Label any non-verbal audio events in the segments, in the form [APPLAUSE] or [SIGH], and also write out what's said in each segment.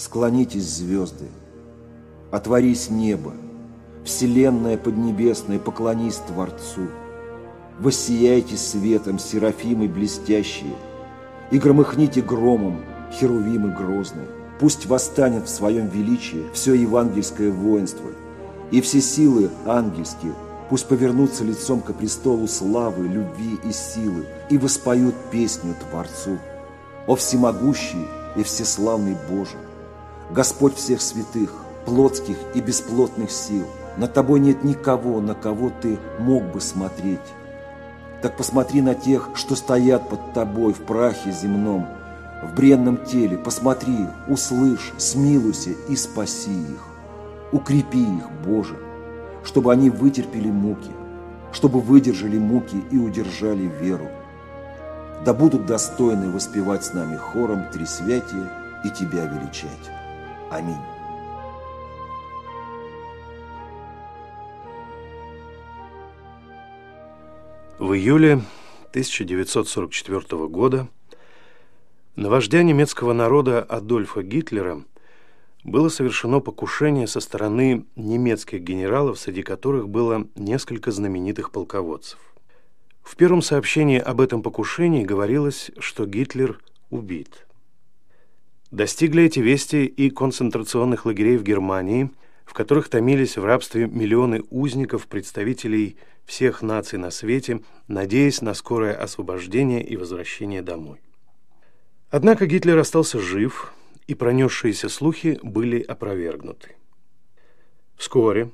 Склонитесь, звезды, отворись небо, Вселенная поднебесная, поклонись Творцу. Воссияйте светом, серафимы блестящие, И громыхните громом, херувимы грозные. Пусть восстанет в своем величии все евангельское воинство, И все силы ангельские пусть повернутся лицом к престолу славы, любви и силы, И воспоют песню Творцу. О всемогущий и всеславный Боже, Господь всех святых, плотских и бесплотных сил, над тобой нет никого, на кого ты мог бы смотреть. Так посмотри на тех, что стоят под тобой в прахе земном, в бренном теле. Посмотри, услышь, смилуйся и спаси их. Укрепи их, Боже, чтобы они вытерпели муки, чтобы выдержали муки и удержали веру. Да будут достойны воспевать с нами хором Трисвятие и Тебя величать. Аминь. В июле 1944 года на вождя немецкого народа Адольфа Гитлера было совершено покушение со стороны немецких генералов, среди которых было несколько знаменитых полководцев. В первом сообщении об этом покушении говорилось, что Гитлер убит. Достигли эти вести и концентрационных лагерей в Германии, в которых томились в рабстве миллионы узников, представителей всех наций на свете, надеясь на скорое освобождение и возвращение домой. Однако Гитлер остался жив, и пронесшиеся слухи были опровергнуты. Вскоре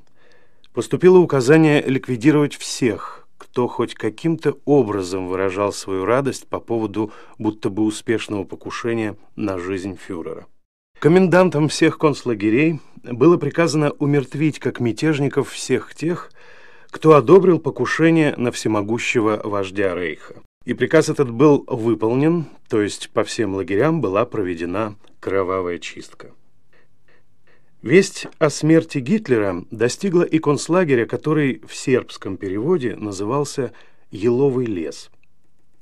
поступило указание ликвидировать всех, кто хоть каким-то образом выражал свою радость по поводу будто бы успешного покушения на жизнь фюрера. Комендантам всех концлагерей было приказано умертвить как мятежников всех тех, кто одобрил покушение на всемогущего вождя Рейха. И приказ этот был выполнен, то есть по всем лагерям была проведена кровавая чистка. Весть о смерти Гитлера достигла и концлагеря, который в сербском переводе назывался «Еловый лес».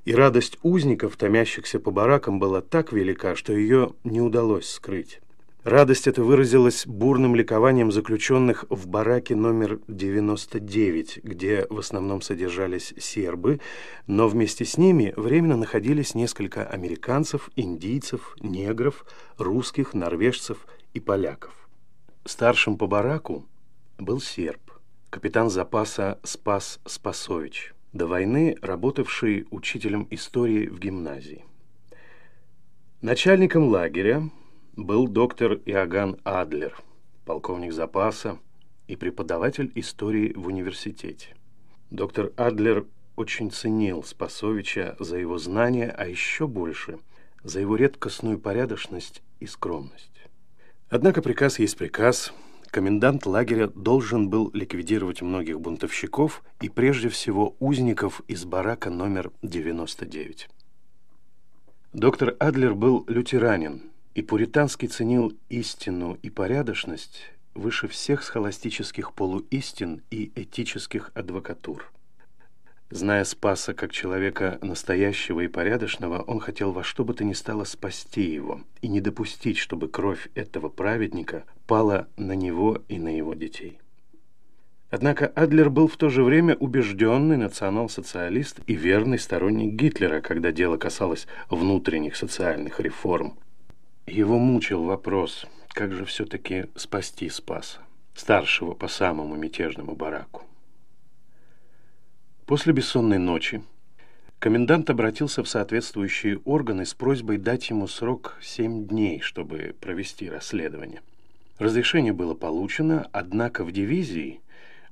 И радость узников, томящихся по баракам, была так велика, что ее не удалось скрыть. Радость эта выразилась бурным ликованием заключенных в бараке номер 99, где в основном содержались сербы, но вместе с ними временно находились несколько американцев, индийцев, негров, русских, норвежцев и поляков. Старшим по бараку был серб, капитан запаса Спас Спасович, до войны работавший учителем истории в гимназии. Начальником лагеря был доктор Иоганн Адлер, полковник запаса и преподаватель истории в университете. Доктор Адлер очень ценил Спасовича за его знания, а еще больше за его редкостную порядочность и скромность. Однако приказ есть приказ. Комендант лагеря должен был ликвидировать многих бунтовщиков и прежде всего узников из барака номер 99. Доктор Адлер был лютеранин, и пуританский ценил истину и порядочность выше всех схоластических полуистин и этических адвокатур. Зная Спаса как человека настоящего и порядочного, он хотел во что бы то ни стало спасти его и не допустить, чтобы кровь этого праведника пала на него и на его детей. Однако Адлер был в то же время убежденный национал-социалист и верный сторонник Гитлера, когда дело касалось внутренних социальных реформ, его мучил вопрос, как же все-таки спасти Спаса, старшего по самому мятежному бараку. После бессонной ночи комендант обратился в соответствующие органы с просьбой дать ему срок семь дней, чтобы провести расследование. Разрешение было получено, однако в дивизии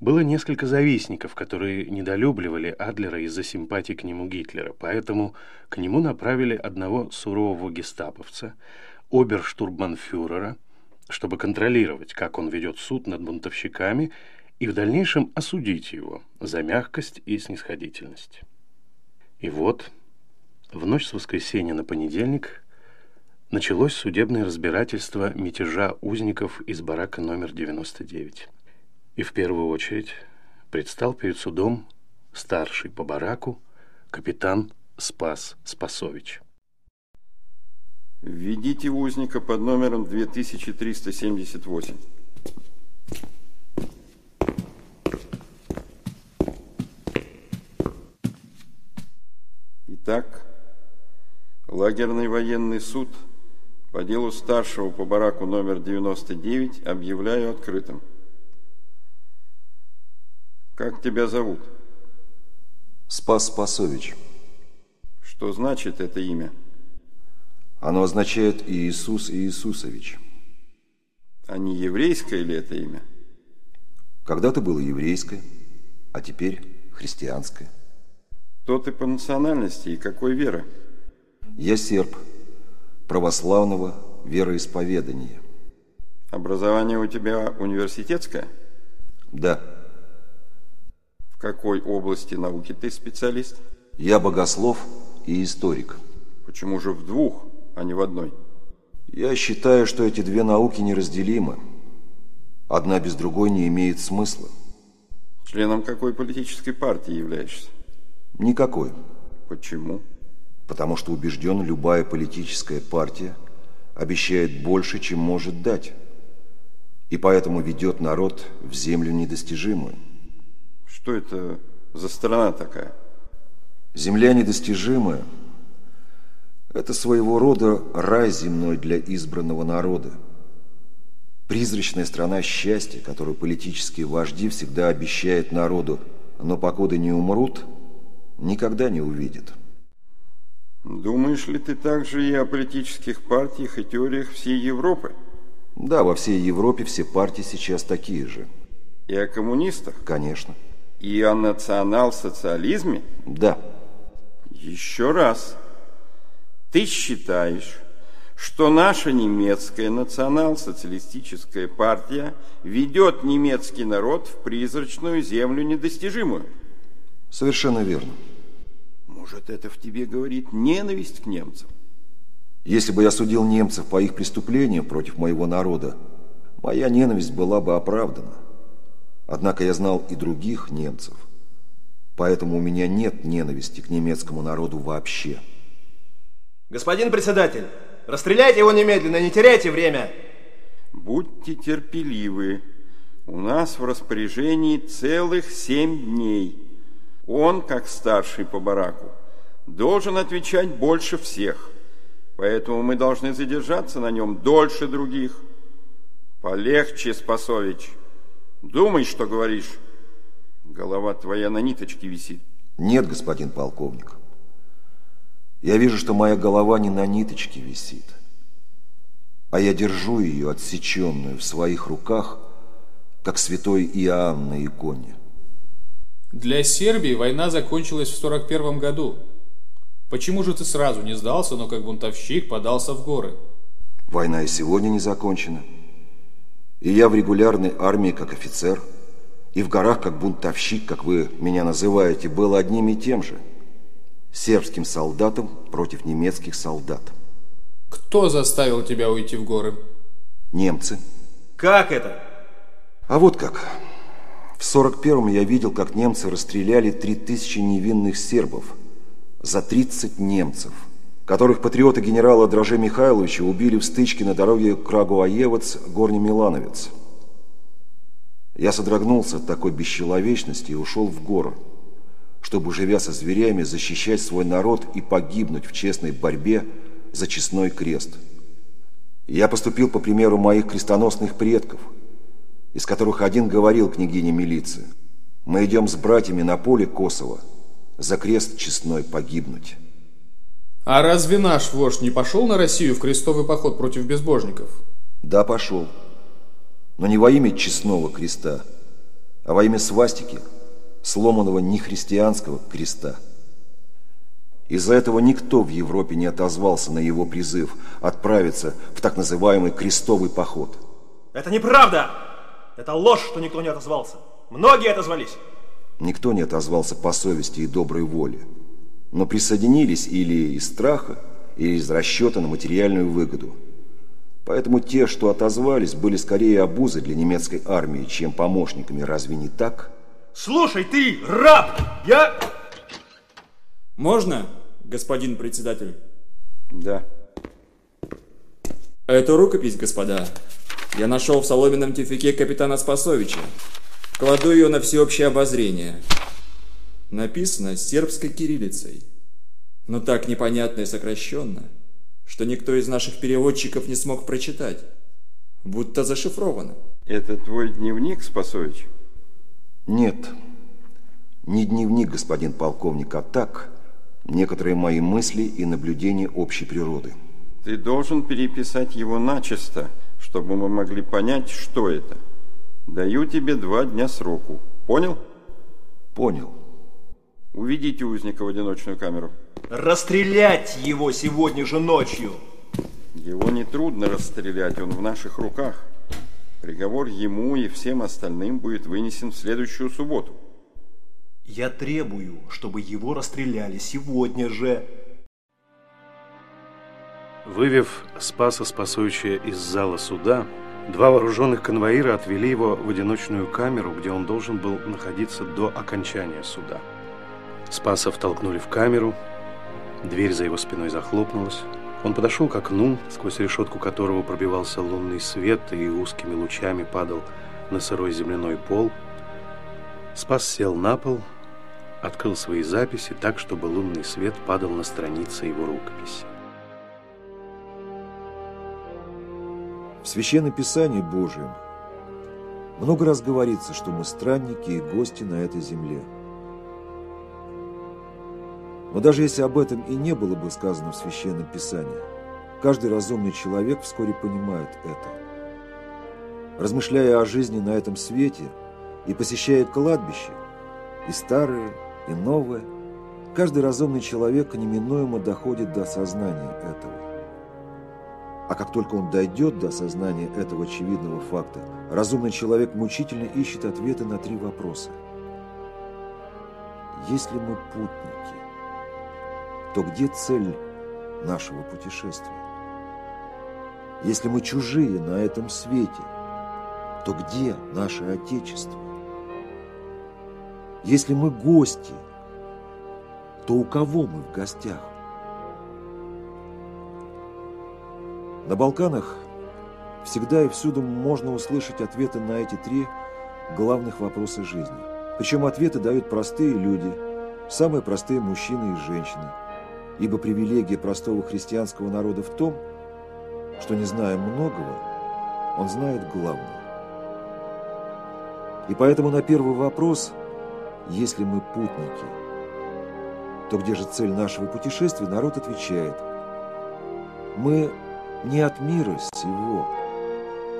было несколько завистников, которые недолюбливали Адлера из-за симпатии к нему Гитлера, поэтому к нему направили одного сурового гестаповца – оберштурбанфюрера, чтобы контролировать, как он ведет суд над бунтовщиками, и в дальнейшем осудить его за мягкость и снисходительность. И вот, в ночь с воскресенья на понедельник началось судебное разбирательство мятежа узников из барака номер 99. И в первую очередь предстал перед судом старший по бараку капитан Спас Спасович. Введите узника под номером 2378. Итак, лагерный военный суд по делу старшего по бараку номер 99 объявляю открытым. Как тебя зовут? Спас Спасович. Что значит это имя? Оно означает Иисус Иисусович. А не еврейское ли это имя? Когда-то было еврейское, а теперь христианское. Кто ты по национальности и какой веры? Я серб, православного вероисповедания. Образование у тебя университетское? Да. В какой области науки ты специалист? Я богослов и историк. Почему же в двух? а не в одной. Я считаю, что эти две науки неразделимы. Одна без другой не имеет смысла. Членом какой политической партии являешься? Никакой. Почему? Потому что убежден, любая политическая партия обещает больше, чем может дать. И поэтому ведет народ в землю недостижимую. Что это за страна такая? Земля недостижимая – это своего рода рай земной для избранного народа. Призрачная страна счастья, которую политические вожди всегда обещают народу, но покуда не умрут, никогда не увидят. Думаешь ли ты также и о политических партиях и теориях всей Европы? Да, во всей Европе все партии сейчас такие же. И о коммунистах? Конечно. И о национал-социализме? Да. Еще раз. Ты считаешь, что наша немецкая национал-социалистическая партия ведет немецкий народ в призрачную землю недостижимую? Совершенно верно. Может, это в тебе говорит ненависть к немцам? Если бы я судил немцев по их преступлениям против моего народа, моя ненависть была бы оправдана. Однако я знал и других немцев, поэтому у меня нет ненависти к немецкому народу вообще. Господин председатель, расстреляйте его немедленно, не теряйте время. Будьте терпеливы. У нас в распоряжении целых семь дней. Он, как старший по бараку, должен отвечать больше всех. Поэтому мы должны задержаться на нем дольше других. Полегче, Спасович. Думай, что говоришь. Голова твоя на ниточке висит. Нет, господин полковник. Я вижу, что моя голова не на ниточке висит, а я держу ее отсеченную в своих руках, как святой Иоанн на иконе. Для Сербии война закончилась в 41 году. Почему же ты сразу не сдался, но как бунтовщик подался в горы? Война и сегодня не закончена. И я в регулярной армии как офицер, и в горах как бунтовщик, как вы меня называете, был одним и тем же – сербским солдатам против немецких солдат. Кто заставил тебя уйти в горы? Немцы. Как это? А вот как. В 41-м я видел, как немцы расстреляли 3000 невинных сербов за 30 немцев, которых патриоты генерала Дроже Михайловича убили в стычке на дороге Крагуаевец-Горний Милановец. Я содрогнулся от такой бесчеловечности и ушел в горы чтобы, живя со зверями, защищать свой народ и погибнуть в честной борьбе за честной крест. я поступил по примеру моих крестоносных предков, из которых один говорил княгине милиции, «Мы идем с братьями на поле Косово, за крест честной погибнуть». А разве наш вождь не пошел на Россию в крестовый поход против безбожников? Да, пошел. Но не во имя честного креста, а во имя свастики – сломанного нехристианского креста. Из-за этого никто в Европе не отозвался на его призыв отправиться в так называемый крестовый поход. Это неправда! Это ложь, что никто не отозвался. Многие отозвались. Никто не отозвался по совести и доброй воле, но присоединились или из страха, или из расчета на материальную выгоду. Поэтому те, что отозвались, были скорее обузой для немецкой армии, чем помощниками. Разве не так? Слушай, ты, раб, я... Можно, господин председатель? Да. А эту рукопись, господа, я нашел в соломенном тюфике капитана Спасовича. Кладу ее на всеобщее обозрение. Написано сербской кириллицей, но так непонятно и сокращенно, что никто из наших переводчиков не смог прочитать, будто зашифровано. Это твой дневник, Спасович? Нет, не дневник, господин полковник, а так, некоторые мои мысли и наблюдения общей природы. Ты должен переписать его начисто, чтобы мы могли понять, что это. Даю тебе два дня сроку. Понял? Понял. Уведите узника в одиночную камеру. Расстрелять его сегодня же ночью! Его нетрудно расстрелять, он в наших руках. Приговор ему и всем остальным будет вынесен в следующую субботу. Я требую, чтобы его расстреляли сегодня же. Вывев Спаса Спасовича из зала суда, два вооруженных конвоира отвели его в одиночную камеру, где он должен был находиться до окончания суда. Спаса втолкнули в камеру, дверь за его спиной захлопнулась. Он подошел к окну, сквозь решетку которого пробивался лунный свет и узкими лучами падал на сырой земляной пол. Спас сел на пол, открыл свои записи так, чтобы лунный свет падал на страницы его рукописи. В Священном Писании Божьем много раз говорится, что мы странники и гости на этой земле. Но даже если об этом и не было бы сказано в Священном Писании, каждый разумный человек вскоре понимает это. Размышляя о жизни на этом свете и посещая кладбище, и старые, и новые, каждый разумный человек неминуемо доходит до осознания этого. А как только он дойдет до осознания этого очевидного факта, разумный человек мучительно ищет ответы на три вопроса. Если мы путники, то где цель нашего путешествия? Если мы чужие на этом свете, то где наше Отечество? Если мы гости, то у кого мы в гостях? На Балканах всегда и всюду можно услышать ответы на эти три главных вопроса жизни. Причем ответы дают простые люди, самые простые мужчины и женщины. Ибо привилегия простого христианского народа в том, что, не зная многого, он знает главное. И поэтому на первый вопрос, если мы путники, то где же цель нашего путешествия, народ отвечает, мы не от мира сего,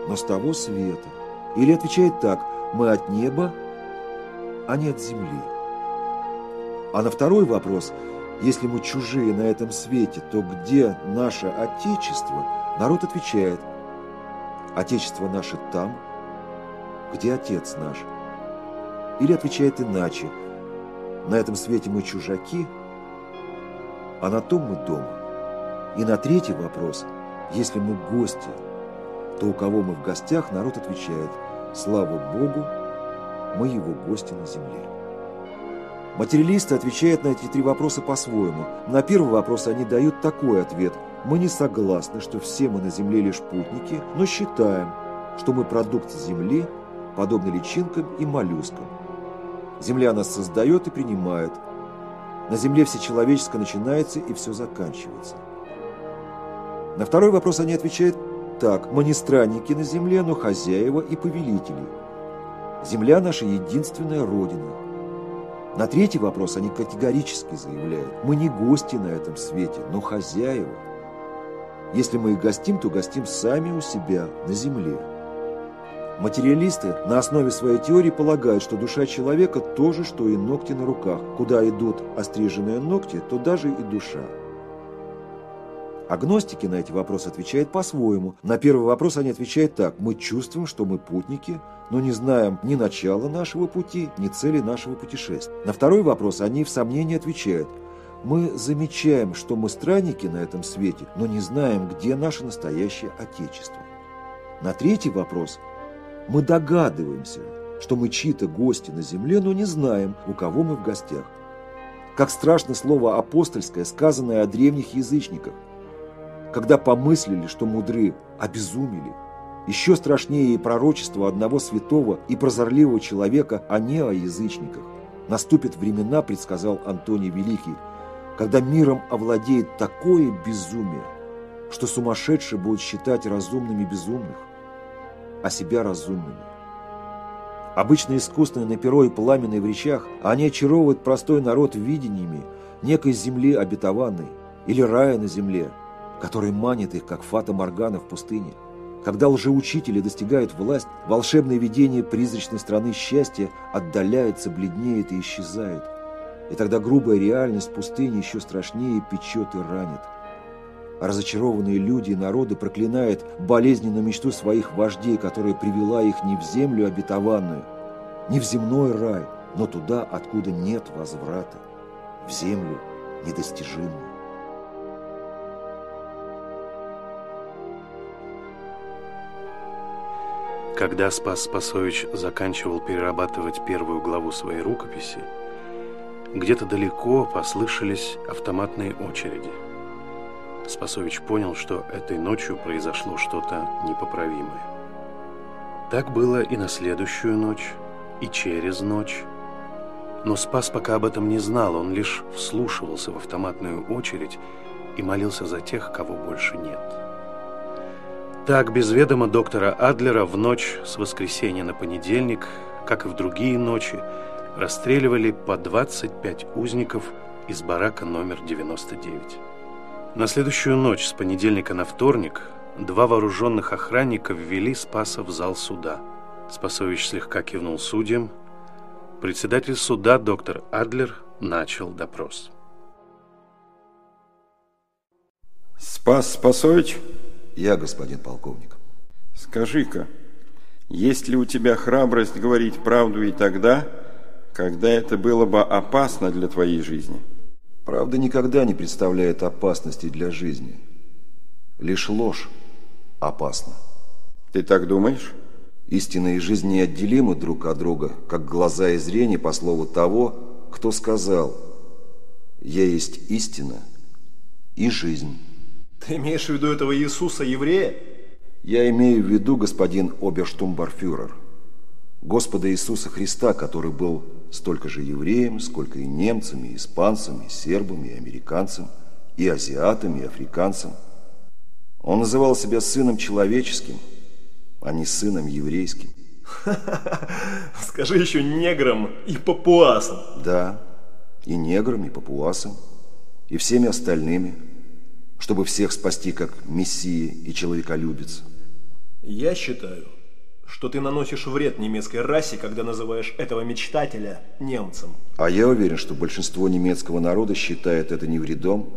но с того света. Или отвечает так, мы от неба, а не от земли. А на второй вопрос, если мы чужие на этом свете, то где наше Отечество? Народ отвечает, Отечество наше там, где Отец наш. Или отвечает иначе, на этом свете мы чужаки, а на том мы дома. И на третий вопрос – если мы гости, то у кого мы в гостях, народ отвечает «Слава Богу, мы его гости на земле». Материалисты отвечают на эти три вопроса по-своему. На первый вопрос они дают такой ответ. Мы не согласны, что все мы на земле лишь путники, но считаем, что мы продукт земли, подобны личинкам и моллюскам. Земля нас создает и принимает. На земле все человеческое начинается и все заканчивается. На второй вопрос они отвечают так. Мы не странники на земле, но хозяева и повелители. Земля наша единственная родина. На третий вопрос они категорически заявляют. Мы не гости на этом свете, но хозяева. Если мы их гостим, то гостим сами у себя на земле. Материалисты на основе своей теории полагают, что душа человека то же, что и ногти на руках. Куда идут остриженные ногти, то даже и душа. Агностики на эти вопросы отвечают по-своему. На первый вопрос они отвечают так. Мы чувствуем, что мы путники, но не знаем ни начала нашего пути, ни цели нашего путешествия. На второй вопрос они в сомнении отвечают. Мы замечаем, что мы странники на этом свете, но не знаем, где наше настоящее Отечество. На третий вопрос мы догадываемся, что мы чьи-то гости на земле, но не знаем, у кого мы в гостях. Как страшно слово апостольское, сказанное о древних язычниках – когда помыслили, что мудры обезумели. Еще страшнее и пророчество одного святого и прозорливого человека, а не о язычниках. Наступят времена, предсказал Антоний Великий, когда миром овладеет такое безумие, что сумасшедшие будут считать разумными безумных, а себя разумными. Обычно искусственные на перо и пламенные в речах, они очаровывают простой народ видениями некой земли обетованной или рая на земле, который манит их, как фата Моргана в пустыне. Когда лжеучители достигают власть, волшебное видение призрачной страны счастья отдаляется, бледнеет и исчезает. И тогда грубая реальность пустыни еще страшнее печет и ранит. Разочарованные люди и народы проклинают болезненную мечту своих вождей, которая привела их не в землю обетованную, не в земной рай, но туда, откуда нет возврата, в землю недостижимую. Когда Спас Спасович заканчивал перерабатывать первую главу своей рукописи, где-то далеко послышались автоматные очереди. Спасович понял, что этой ночью произошло что-то непоправимое. Так было и на следующую ночь, и через ночь. Но Спас пока об этом не знал, он лишь вслушивался в автоматную очередь и молился за тех, кого больше нет. Так, без ведома доктора Адлера в ночь с воскресенья на понедельник, как и в другие ночи, расстреливали по 25 узников из барака номер 99. На следующую ночь с понедельника на вторник два вооруженных охранника ввели Спаса в зал суда. Спасович слегка кивнул судьям. Председатель суда, доктор Адлер, начал допрос. Спас Спасович, Я, господин полковник. скажи-ка, есть ли у тебя храбрость говорить правду и тогда, когда это было бы опасно для твоей жизни? Правда никогда не представляет опасности для жизни. Лишь ложь опасна. Ты так думаешь? Истина и жизнь неотделимы друг от друга, как глаза и зрение по слову того, кто сказал «Я есть истина и жизнь». Ты имеешь в виду этого Иисуса, еврея? Я имею в виду, господин оберштумбарфюрер, Господа Иисуса Христа, который был столько же евреем, сколько и немцам, и испанцам, и сербам, и американцам, и азиатам, и африканцам. Он называл себя сыном человеческим, а не сыном еврейским. [LAUGHS] Скажи еще неграм и папуасам. Да, и неграм, и папуасам, и всеми остальными, чтобы всех спасти как мессии и человеколюбец. Я считаю, что ты наносишь вред немецкой расе, когда называешь этого мечтателя немцем. А я уверен, что большинство немецкого народа считает это не вредом,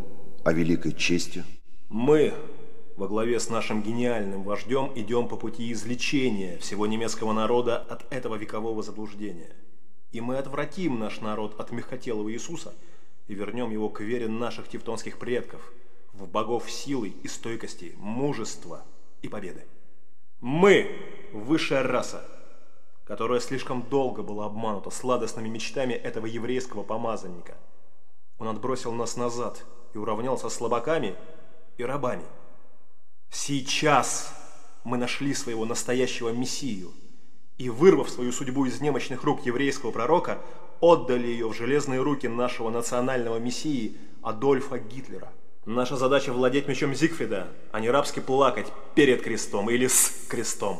а великой честью. Мы во главе с нашим гениальным вождем идем по пути излечения всего немецкого народа от этого векового заблуждения. И мы отвратим наш народ от мягкотелого Иисуса и вернем его к вере наших тевтонских предков, в богов силы и стойкости, мужества и победы. Мы – высшая раса, которая слишком долго была обманута сладостными мечтами этого еврейского помазанника. Он отбросил нас назад и уравнялся с слабаками и рабами. Сейчас мы нашли своего настоящего Мессию и, вырвав свою судьбу из немощных рук еврейского пророка, отдали ее в железные руки нашего национального Мессии Адольфа Гитлера. Наша задача владеть мечом Зигфрида, а не рабски плакать перед крестом или с крестом.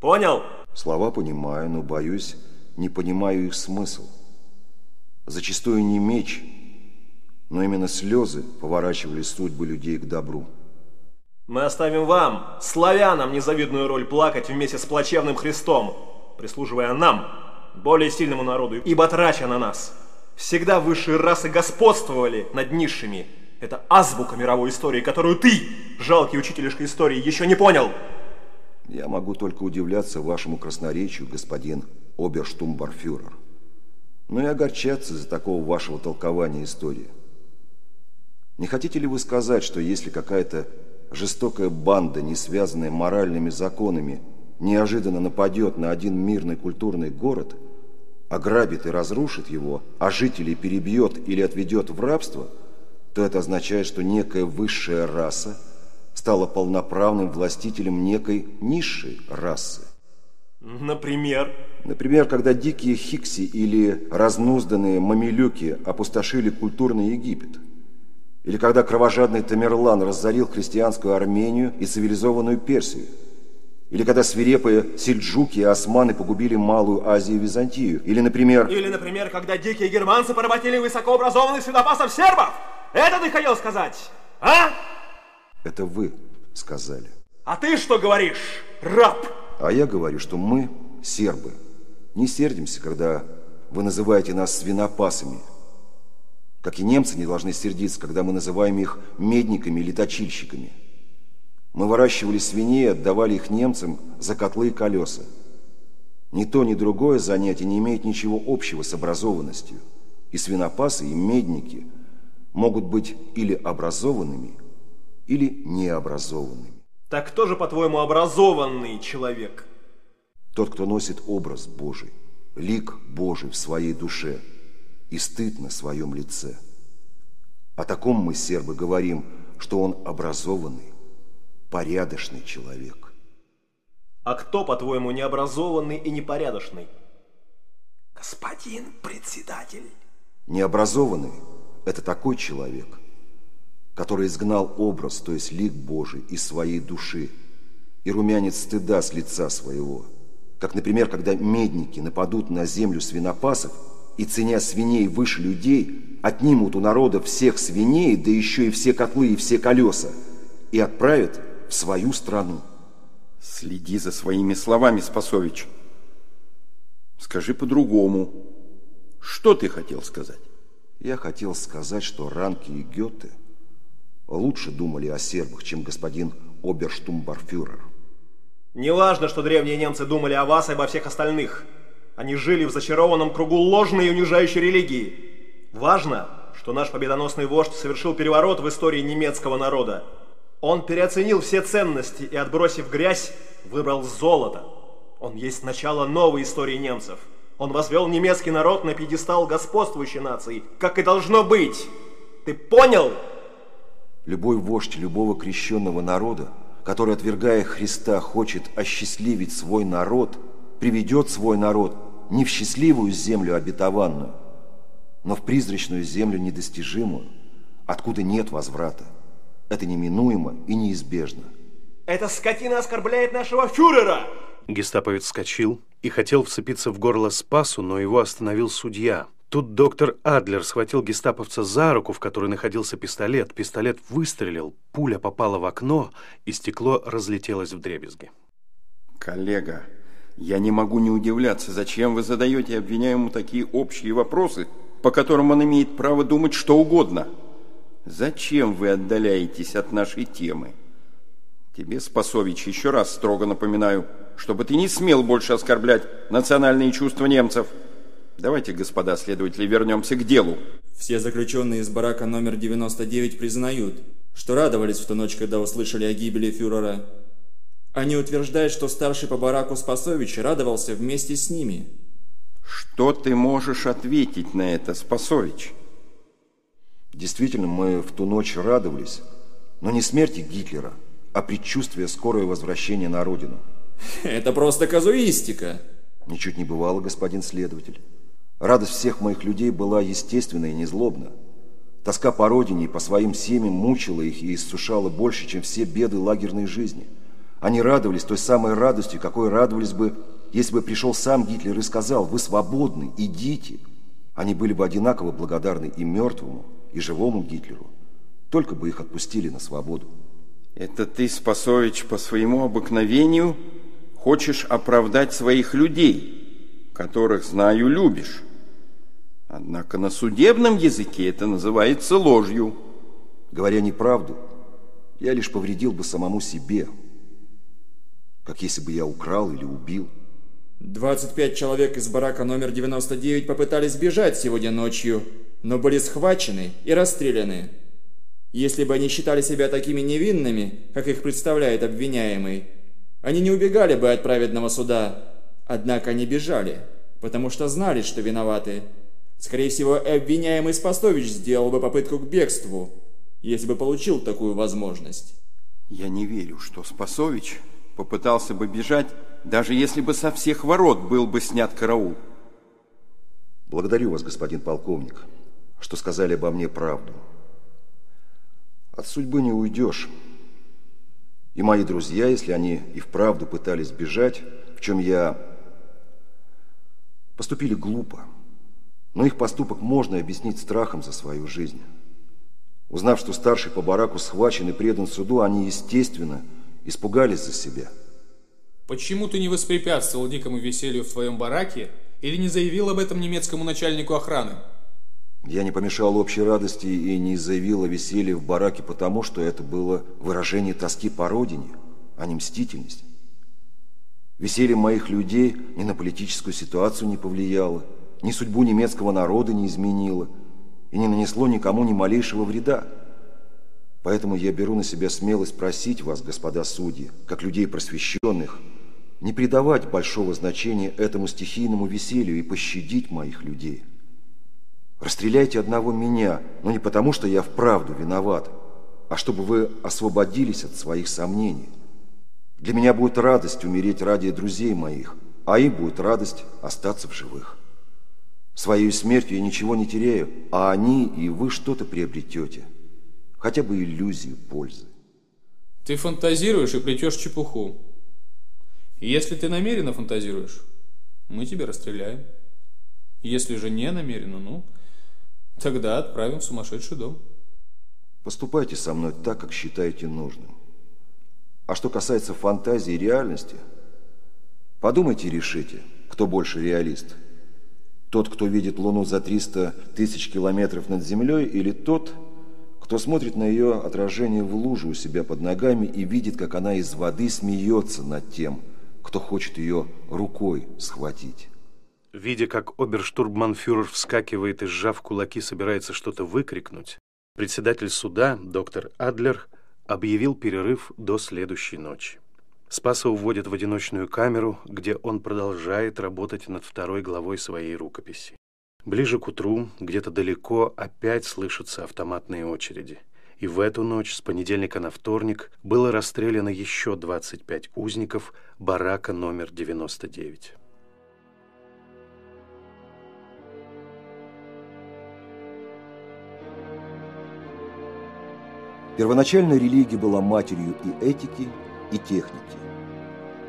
Понял? Слова понимаю, но, боюсь, не понимаю их смысл. Зачастую не меч, но именно слезы поворачивали судьбы людей к добру. Мы оставим вам, славянам, незавидную роль плакать вместе с плачевным Христом, прислуживая нам, более сильному народу, ибо трача на нас. Всегда высшие расы господствовали над низшими. Это азбука мировой истории, которую ты, жалкий учителишка истории, еще не понял. Я могу только удивляться вашему красноречию, господин оберштумбарфюрер. Но и огорчаться из-за такого вашего толкования истории. Не хотите ли вы сказать, что если какая-то жестокая банда, не связанная моральными законами, неожиданно нападет на один мирный культурный город, ограбит и разрушит его, а жителей перебьет или отведет в рабство, то это означает, что некая высшая раса стало полноправным властителем некой низшей расы. Например? Например, когда дикие хикси или разнузданные мамилюки опустошили культурный Египет. Или когда кровожадный Тамерлан разорил христианскую Армению и цивилизованную Персию. Или когда свирепые сельджуки и османы погубили Малую Азию и Византию. Или, например... Или, например, когда дикие германцы поработили высокообразованных свинопасов сербов. Это ты хотел сказать, а? Это вы сказали. А ты что говоришь, раб? А я говорю, что мы, сербы, не сердимся, когда вы называете нас свинопасами. Как и немцы не должны сердиться, когда мы называем их медниками или точильщиками. Мы выращивали свиней и отдавали их немцам за котлы и колеса. Ни то, ни другое занятие не имеет ничего общего с образованностью. И свинопасы, и медники могут быть или образованными, или необразованными. Так кто же, по-твоему, образованный человек? Тот, кто носит образ Божий, лик Божий в своей душе и стыд на своем лице. О таком мы, сербы, говорим, что он образованный, порядочный человек. А кто, по-твоему, необразованный и непорядочный? Господин председатель. Необразованный – это такой человек, который изгнал образ, то есть лик Божий, из своей души и румянец стыда с лица своего. Как, например, когда медники нападут на землю свинопасов и, ценя свиней выше людей, отнимут у народа всех свиней, да еще и все котлы и все колеса, и отправят в свою страну. Следи за своими словами, Спасович. Скажи по-другому. Что ты хотел сказать? Я хотел сказать, что Ранки и Гёте лучше думали о сербах, чем господин оберштумбарфюрер. Неважно, что древние немцы думали о вас и обо всех остальных. Они жили в зачарованном кругу ложной и унижающей религии. Важно, что наш победоносный вождь совершил переворот в истории немецкого народа. Он переоценил все ценности и, отбросив грязь, выбрал золото. Он есть начало новой истории немцев. Он возвел немецкий народ на пьедестал господствующей нации, как и должно быть. Ты понял? Любой вождь любого крещенного народа, который, отвергая Христа, хочет осчастливить свой народ, приведет свой народ не в счастливую землю обетованную, но в призрачную землю недостижимую, откуда нет возврата. Это неминуемо и неизбежно. Эта скотина оскорбляет нашего фюрера! Гестаповец вскочил и хотел вцепиться в горло Спасу, но его остановил судья. Тут доктор Адлер схватил гестаповца за руку, в которой находился пистолет. Пистолет выстрелил, пуля попала в окно, и стекло разлетелось в дребезги. Коллега, я не могу не удивляться, зачем вы задаете обвиняемому такие общие вопросы, по которым он имеет право думать что угодно. Зачем вы отдаляетесь от нашей темы? Тебе, Спасович, еще раз строго напоминаю, чтобы ты не смел больше оскорблять национальные чувства немцев. Давайте, господа следователи, вернемся к делу. Все заключенные из барака номер 99 признают, что радовались в ту ночь, когда услышали о гибели фюрера. Они утверждают, что старший по бараку Спасович радовался вместе с ними. Что ты можешь ответить на это, Спасович? Действительно, мы в ту ночь радовались, но не смерти Гитлера, а предчувствие скорого возвращения на родину. Это просто казуистика. Ничуть не бывало, господин следователь. Радость всех моих людей была естественна и незлобна. Тоска по родине и по своим семьям мучила их и иссушала больше, чем все беды лагерной жизни. Они радовались той самой радостью, какой радовались бы, если бы пришел сам Гитлер и сказал «Вы свободны, идите». Они были бы одинаково благодарны и мертвому, и живому Гитлеру, только бы их отпустили на свободу. Это ты, Спасович, по своему обыкновению хочешь оправдать своих людей, которых, знаю, любишь. Однако на судебном языке это называется ложью. Говоря неправду, я лишь повредил бы самому себе, как если бы я украл или убил. 25 человек из барака номер 99 попытались бежать сегодня ночью, но были схвачены и расстреляны. Если бы они считали себя такими невинными, как их представляет обвиняемый, они не убегали бы от праведного суда. Однако они бежали, потому что знали, что виноваты. Скорее всего, обвиняемый Спастович сделал бы попытку к бегству, если бы получил такую возможность. Я не верю, что Спасович попытался бы бежать, даже если бы со всех ворот был бы снят караул. Благодарю вас, господин полковник, что сказали обо мне правду. От судьбы не уйдешь. И мои друзья, если они и вправду пытались бежать, в чем я поступили глупо. Но их поступок можно объяснить страхом за свою жизнь. Узнав, что старший по бараку схвачен и предан суду, они, естественно, испугались за себя. Почему ты не воспрепятствовал дикому веселью в твоем бараке или не заявил об этом немецкому начальнику охраны? Я не помешал общей радости и не заявил о веселье в бараке, потому что это было выражение тоски по родине, а не мстительность. Веселье моих людей ни на политическую ситуацию не повлияло, ни судьбу немецкого народа не изменило и не нанесло никому ни малейшего вреда. Поэтому я беру на себя смелость просить вас, господа судьи, как людей просвещенных, не придавать большого значения этому стихийному веселью и пощадить моих людей. Расстреляйте одного меня, но не потому, что я вправду виноват, а чтобы вы освободились от своих сомнений. Для меня будет радость умереть ради друзей моих, а им будет радость остаться в живых. Своей смертью я ничего не теряю, а они и вы что-то приобретете. Хотя бы иллюзию пользы. Ты фантазируешь и плетешь чепуху. Если ты намеренно фантазируешь, мы тебя расстреляем. Если же не намеренно, ну, тогда отправим в сумасшедший дом. Поступайте со мной так, как считаете нужным. А что касается фантазии и реальности, подумайте и решите, кто больше реалист. Тот, кто видит Луну за 300 тысяч километров над Землей, или тот, кто смотрит на ее отражение в луже у себя под ногами и видит, как она из воды смеется над тем, кто хочет ее рукой схватить. Видя, как оберштурбманфюрер вскакивает и, сжав кулаки, собирается что-то выкрикнуть, председатель суда, доктор Адлер, объявил перерыв до следующей ночи. Спаса уводят в одиночную камеру, где он продолжает работать над второй главой своей рукописи. Ближе к утру, где-то далеко, опять слышатся автоматные очереди. И в эту ночь, с понедельника на вторник, было расстреляно еще 25 узников барака номер 99. Первоначальная религия была матерью и этики, и техники.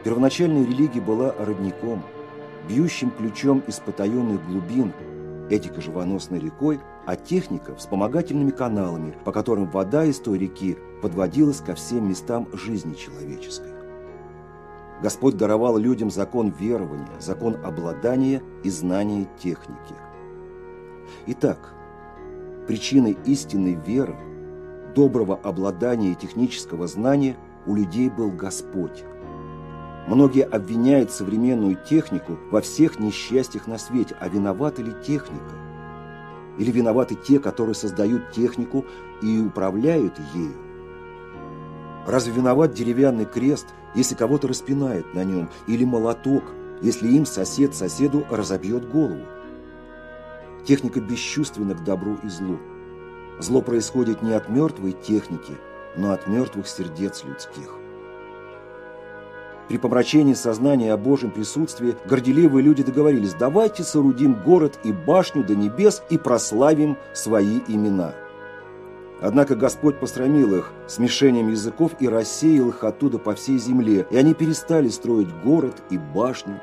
Первоначальная религия была родником, бьющим ключом из потаенных глубин, этика живоносной рекой, а техника – вспомогательными каналами, по которым вода из той реки подводилась ко всем местам жизни человеческой. Господь даровал людям закон верования, закон обладания и знания техники. Итак, причиной истинной веры – доброго обладания и технического знания у людей был Господь. Многие обвиняют современную технику во всех несчастьях на свете, а виновата ли техника? Или виноваты те, которые создают технику и управляют ею? Разве виноват деревянный крест, если кого-то распинает на нем, или молоток, если им сосед соседу разобьет голову? Техника бесчувственна к добру и злу. Зло происходит не от мертвой техники, но от мертвых сердец людских. При помрачении сознания о Божьем присутствии горделивые люди договорились, давайте соорудим город и башню до небес и прославим свои имена. Однако Господь постромил их смешением языков и рассеял их оттуда по всей земле, и они перестали строить город и башню.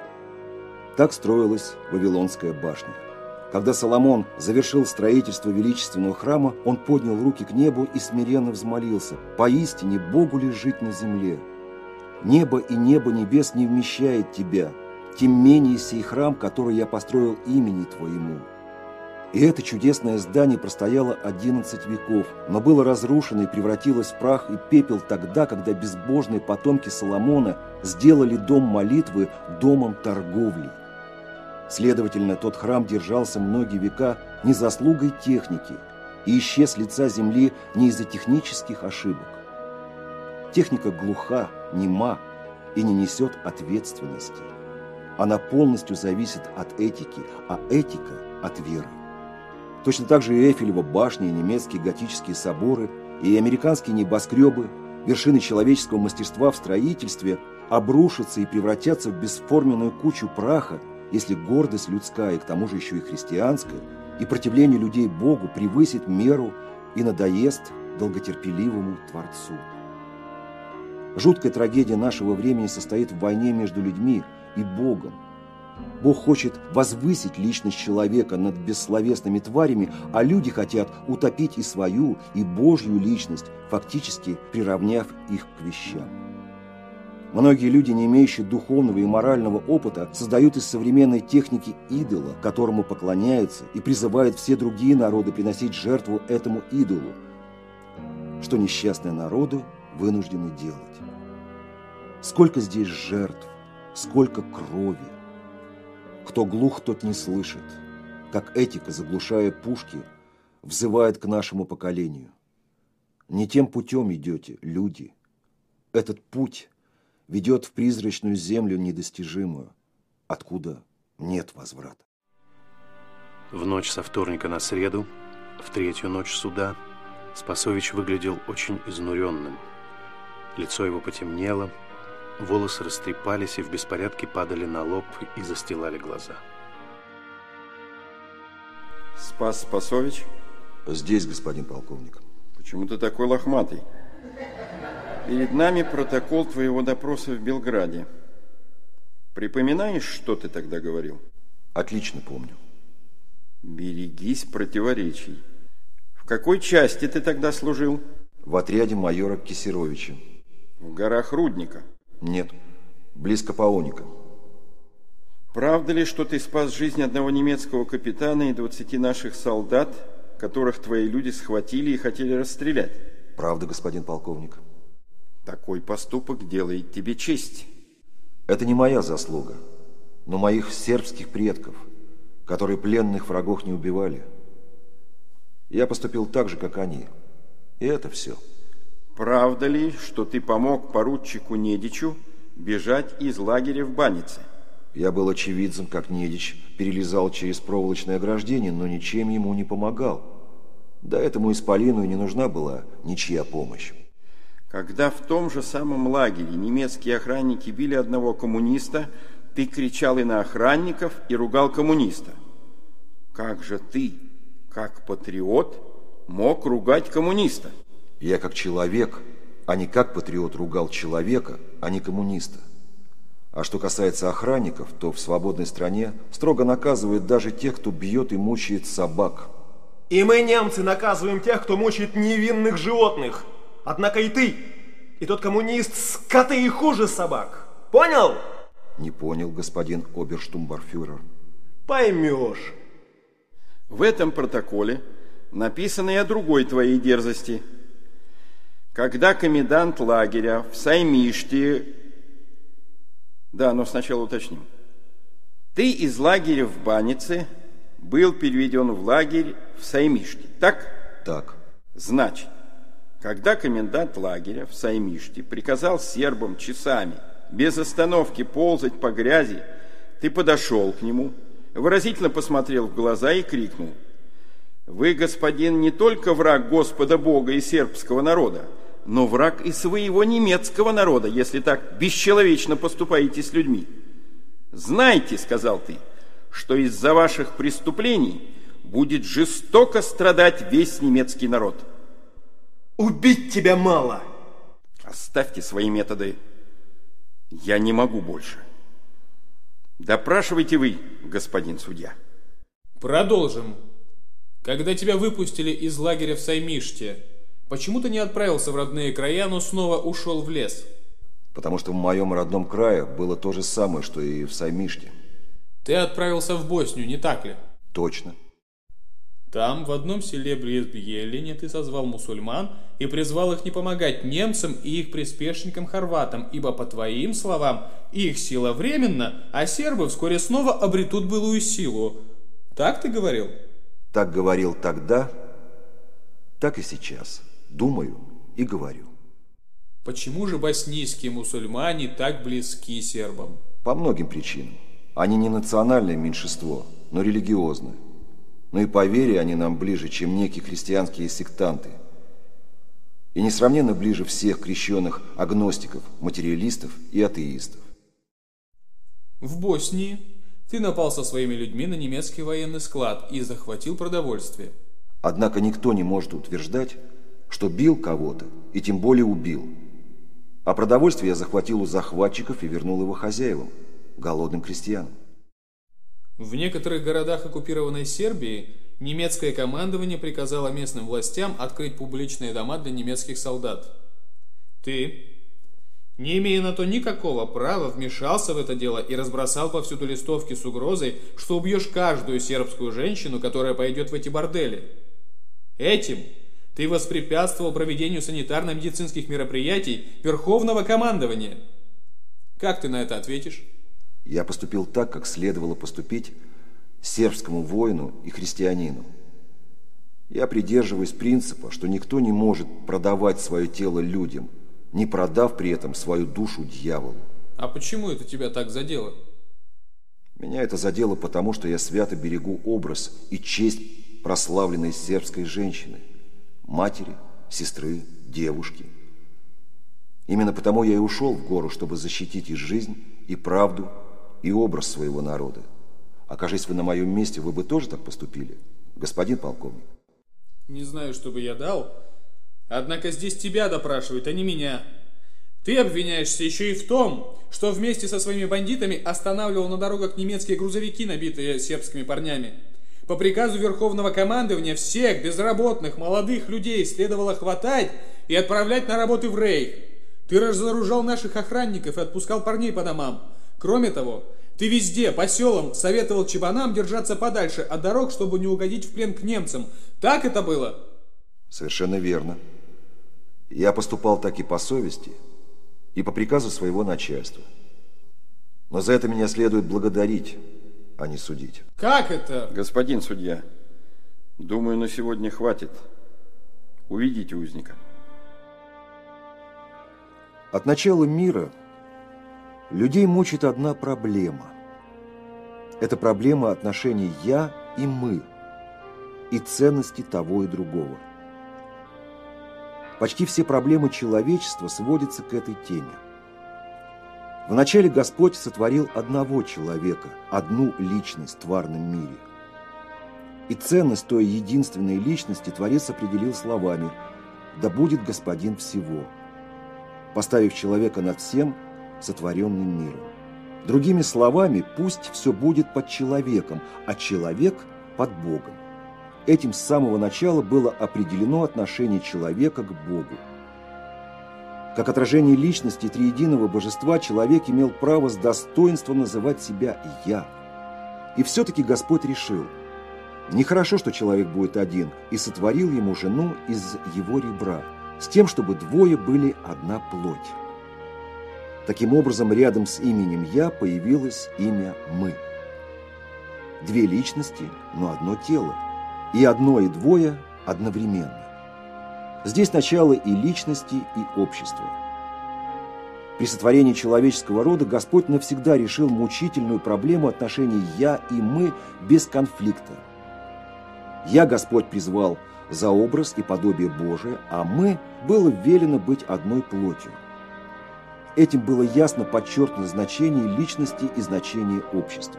Так строилась Вавилонская башня. Когда Соломон завершил строительство величественного храма, он поднял руки к небу и смиренно взмолился. «Поистине Богу ли жить на земле? Небо и небо небес не вмещает тебя, тем менее сей храм, который я построил имени Твоему». И это чудесное здание простояло 11 веков, но было разрушено и превратилось в прах и пепел тогда, когда безбожные потомки Соломона сделали дом молитвы домом торговли. Следовательно, тот храм держался многие века не заслугой техники и исчез с лица земли не из-за технических ошибок. Техника глуха, нема и не несет ответственности. Она полностью зависит от этики, а этика – от веры. Точно так же и Эйфелева башня, и немецкие готические соборы, и американские небоскребы вершины человеческого мастерства в строительстве обрушатся и превратятся в бесформенную кучу праха, если гордость людская, и к тому же еще и христианская, и противление людей Богу превысит меру и надоест долготерпеливому Творцу. Жуткая трагедия нашего времени состоит в войне между людьми и Богом. Бог хочет возвысить личность человека над бессловесными тварями, а люди хотят утопить и свою, и Божью личность, фактически приравняв их к вещам. Многие люди, не имеющие духовного и морального опыта, создают из современной техники идола, которому поклоняются и призывают все другие народы приносить жертву этому идолу, что несчастные народы вынуждены делать. Сколько здесь жертв, сколько крови. Кто глух, тот не слышит, как этика, заглушая пушки, взывает к нашему поколению. Не тем путем идете, люди. Этот путь ведет в призрачную землю недостижимую, откуда нет возврата. В ночь со вторника на среду, в третью ночь суда, Спасович выглядел очень изнуренным. Лицо его потемнело, Волосы растрепались и в беспорядке падали на лоб и застилали глаза. Спас Спасович? Здесь, господин полковник. Почему ты такой лохматый? Перед нами протокол твоего допроса в Белграде. Припоминаешь, что ты тогда говорил? Отлично помню. Берегись противоречий. В какой части ты тогда служил? В отряде майора Кисеровича. В горах Рудника. Нет, близко Паоника. Правда ли, что ты спас жизнь одного немецкого капитана и двадцати наших солдат, которых твои люди схватили и хотели расстрелять? Правда, господин полковник. Такой поступок делает тебе честь. Это не моя заслуга, но моих сербских предков, которые пленных врагов не убивали. Я поступил так же, как они. И это все. Правда ли, что ты помог поручику Недичу бежать из лагеря в Банице? Я был очевидцем, как Недич перелезал через проволочное ограждение, но ничем ему не помогал. Да этому исполину и не нужна была ничья помощь. Когда в том же самом лагере немецкие охранники били одного коммуниста, ты кричал и на охранников, и ругал коммуниста. Как же ты, как патриот, мог ругать коммуниста? Я как человек, а не как патриот ругал человека, а не коммуниста. А что касается охранников, то в свободной стране строго наказывают даже тех, кто бьет и мучает собак. И мы, немцы, наказываем тех, кто мучает невинных животных. Однако и ты, и тот коммунист, скоты и хуже собак. Понял? Не понял, господин оберштумбарфюрер. Поймешь. В этом протоколе написано и о другой твоей дерзости – когда комендант лагеря в Саймиште... Да, но сначала уточним. Ты из лагеря в Банице был переведен в лагерь в Саймиште, так? Так. Значит, когда комендант лагеря в Саймиште приказал сербам часами без остановки ползать по грязи, ты подошел к нему, выразительно посмотрел в глаза и крикнул, «Вы, господин, не только враг Господа Бога и сербского народа, но враг и своего немецкого народа, если так бесчеловечно поступаете с людьми. Знайте, сказал ты, что из-за ваших преступлений будет жестоко страдать весь немецкий народ. Убить тебя мало. Оставьте свои методы. Я не могу больше. Допрашивайте вы, господин судья. Продолжим. Когда тебя выпустили из лагеря в Саймиште, Почему ты не отправился в родные края, но снова ушел в лес? Потому что в моем родном крае было то же самое, что и в Саймиште. Ты отправился в Боснию, не так ли? Точно. Там, в одном селе близ Бьелине, ты созвал мусульман и призвал их не помогать немцам и их приспешникам-хорватам, ибо, по твоим словам, их сила временна, а сербы вскоре снова обретут былую силу. Так ты говорил? Так говорил тогда, так и сейчас думаю и говорю. Почему же боснийские мусульмане так близки сербам? По многим причинам. Они не национальное меньшинство, но религиозное. Но и по вере они нам ближе, чем некие христианские сектанты. и несравненно ближе всех крещенных агностиков, материалистов и атеистов. В Боснии ты напал со своими людьми на немецкий военный склад и захватил продовольствие. Однако никто не может утверждать, что бил кого-то и тем более убил. А продовольствие я захватил у захватчиков и вернул его хозяевам, голодным крестьянам. В некоторых городах оккупированной Сербии немецкое командование приказало местным властям открыть публичные дома для немецких солдат. Ты, не имея на то никакого права, вмешался в это дело и разбросал повсюду листовки с угрозой, что убьешь каждую сербскую женщину, которая пойдет в эти бордели. Этим ты воспрепятствовал проведению санитарно-медицинских мероприятий Верховного командования. Как ты на это ответишь? Я поступил так, как следовало поступить сербскому воину и христианину. Я придерживаюсь принципа, что никто не может продавать свое тело людям, не продав при этом свою душу дьяволу. А почему это тебя так задело? Меня это задело потому, что я свято берегу образ и честь прославленной сербской женщины, матери, сестры, девушки. Именно потому я и ушел в гору, чтобы защитить и жизнь, и правду, и образ своего народа. Окажись вы на моем месте, вы бы тоже так поступили, господин полковник? Не знаю, что бы я дал, однако здесь тебя допрашивают, а не меня. Ты обвиняешься еще и в том, что вместе со своими бандитами останавливал на дорогах немецкие грузовики, набитые сербскими парнями. По приказу Верховного командования всех безработных молодых людей следовало хватать и отправлять на работы в рейх. Ты разоружал наших охранников и отпускал парней по домам. Кроме того, ты везде, по селам, советовал чебанам держаться подальше от дорог, чтобы не угодить в плен к немцам. Так это было? Совершенно верно. Я поступал так и по совести, и по приказу своего начальства. Но за это меня следует благодарить, а не судить. Как это? Господин судья, думаю, на сегодня хватит. Увидите узника. От начала мира Людей мучит одна проблема. Это проблема отношений «я» и «мы» и ценности того и другого. Почти все проблемы человечества сводятся к этой теме. Вначале Господь сотворил одного человека, одну личность в тварном мире. И ценность той единственной личности Творец определил словами «Да будет Господин всего», поставив человека над всем – сотворенным миром. Другими словами, пусть все будет под человеком, а человек под Богом. Этим с самого начала было определено отношение человека к Богу. Как отражение личности триединого божества, человек имел право с достоинством называть себя «я». И все-таки Господь решил, нехорошо, что человек будет один, и сотворил ему жену из его ребра, с тем, чтобы двое были одна плоть. Таким образом, рядом с именем «я» появилось имя «мы». Две личности, но одно тело. И одно, и двое одновременно. Здесь начало и личности, и общества. При сотворении человеческого рода Господь навсегда решил мучительную проблему отношений «я» и «мы» без конфликта. «Я» Господь призвал за образ и подобие Божие, а «мы» было велено быть одной плотью. Этим было ясно подчеркнуто значение личности и значение общества.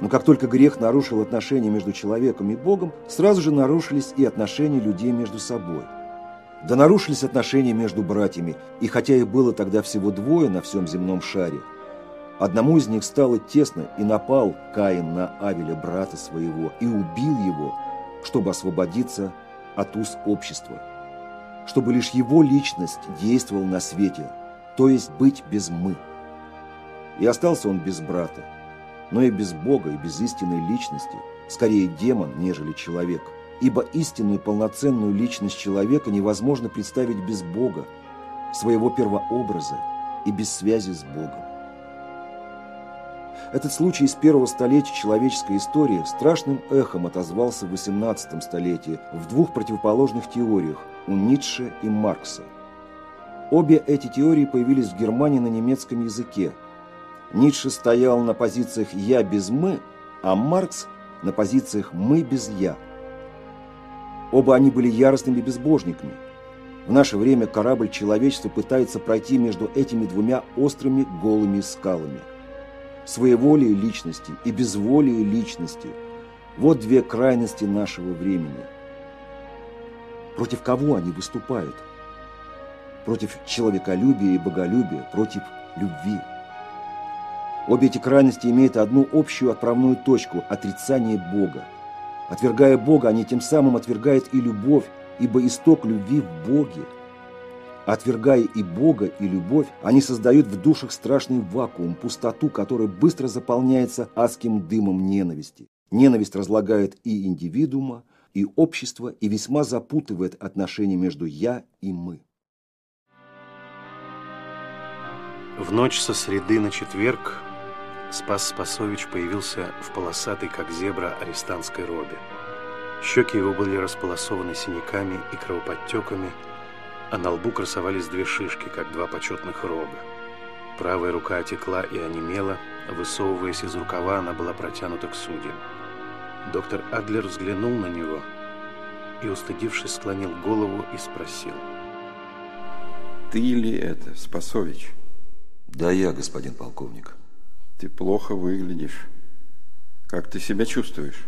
Но как только грех нарушил отношения между человеком и Богом, сразу же нарушились и отношения людей между собой. Да нарушились отношения между братьями, и хотя их было тогда всего двое на всем земном шаре, одному из них стало тесно, и напал Каин на Авеля, брата своего, и убил его, чтобы освободиться от уз общества, чтобы лишь его личность действовала на свете – то есть быть без «мы». И остался он без брата, но и без Бога, и без истинной личности, скорее демон, нежели человек. Ибо истинную полноценную личность человека невозможно представить без Бога, своего первообраза и без связи с Богом. Этот случай из первого столетия человеческой истории страшным эхом отозвался в XVIII столетии в двух противоположных теориях у Ницше и Маркса – Обе эти теории появились в Германии на немецком языке. Ницше стоял на позициях «я без мы», а Маркс на позициях «мы без я». Оба они были яростными безбожниками. В наше время корабль человечества пытается пройти между этими двумя острыми голыми скалами. Своеволие личности и безволие личности – вот две крайности нашего времени. Против кого они выступают? Против человеколюбия и боголюбия, против любви. Обе эти крайности имеют одну общую отправную точку – отрицание Бога. Отвергая Бога, они тем самым отвергают и любовь, ибо исток любви в Боге. Отвергая и Бога, и любовь, они создают в душах страшный вакуум, пустоту, которая быстро заполняется адским дымом ненависти. Ненависть разлагает и индивидуума, и общество, и весьма запутывает отношения между «я» и «мы». В ночь со среды на четверг Спас Спасович появился в полосатой, как зебра, арестантской робе. Щеки его были располосованы синяками и кровоподтеками, а на лбу красовались две шишки, как два почетных рога. Правая рука отекла и онемела, высовываясь из рукава, она была протянута к судьям. Доктор Адлер взглянул на него и, устыдившись, склонил голову и спросил. Ты ли это, Спасович? Да, я, господин полковник. Ты плохо выглядишь. Как ты себя чувствуешь?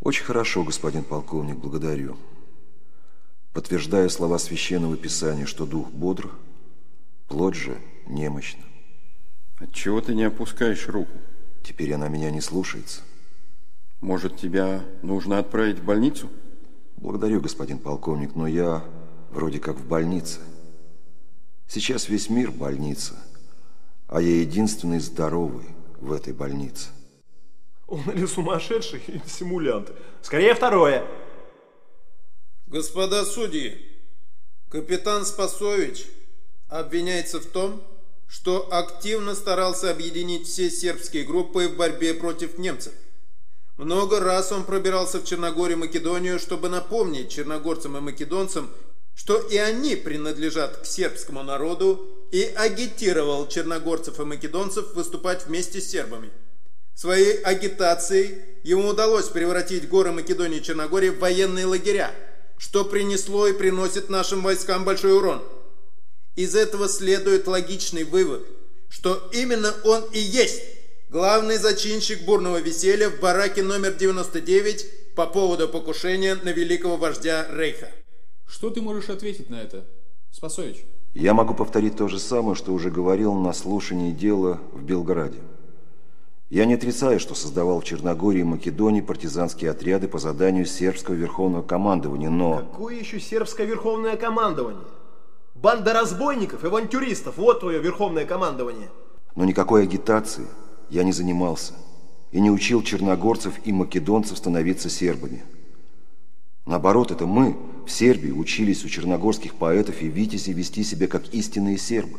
Очень хорошо, господин полковник, благодарю. Подтверждая слова Священного Писания, что дух бодр, плоть же немощна. Отчего ты не опускаешь руку? Теперь она меня не слушается. Может, тебя нужно отправить в больницу? Благодарю, господин полковник, но я вроде как в больнице. Сейчас весь мир больница, а я единственный здоровый в этой больнице. Он или сумасшедший, или симулянт. Скорее второе. Господа судьи, капитан Спасович обвиняется в том, что активно старался объединить все сербские группы в борьбе против немцев. Много раз он пробирался в Черногорию и Македонию, чтобы напомнить черногорцам и македонцам, что и они принадлежат к сербскому народу, и агитировал черногорцев и македонцев выступать вместе с сербами. Своей агитацией ему удалось превратить горы Македонии и Черногории в военные лагеря, что принесло и приносит нашим войскам большой урон. Из этого следует логичный вывод, что именно он и есть главный зачинщик бурного веселья в бараке номер 99 по поводу покушения на великого вождя Рейха. Что ты можешь ответить на это, Спасович? Я могу повторить то же самое, что уже говорил на слушании дела в Белграде. Я не отрицаю, что создавал в Черногории и Македонии партизанские отряды по заданию сербского верховного командования, но... Какое еще сербское верховное командование? Банда разбойников и авантюристов, вот твое верховное командование. Но никакой агитации я не занимался и не учил черногорцев и македонцев становиться сербами. Наоборот, это мы в Сербии учились у черногорских поэтов и витязей вести себя как истинные сербы.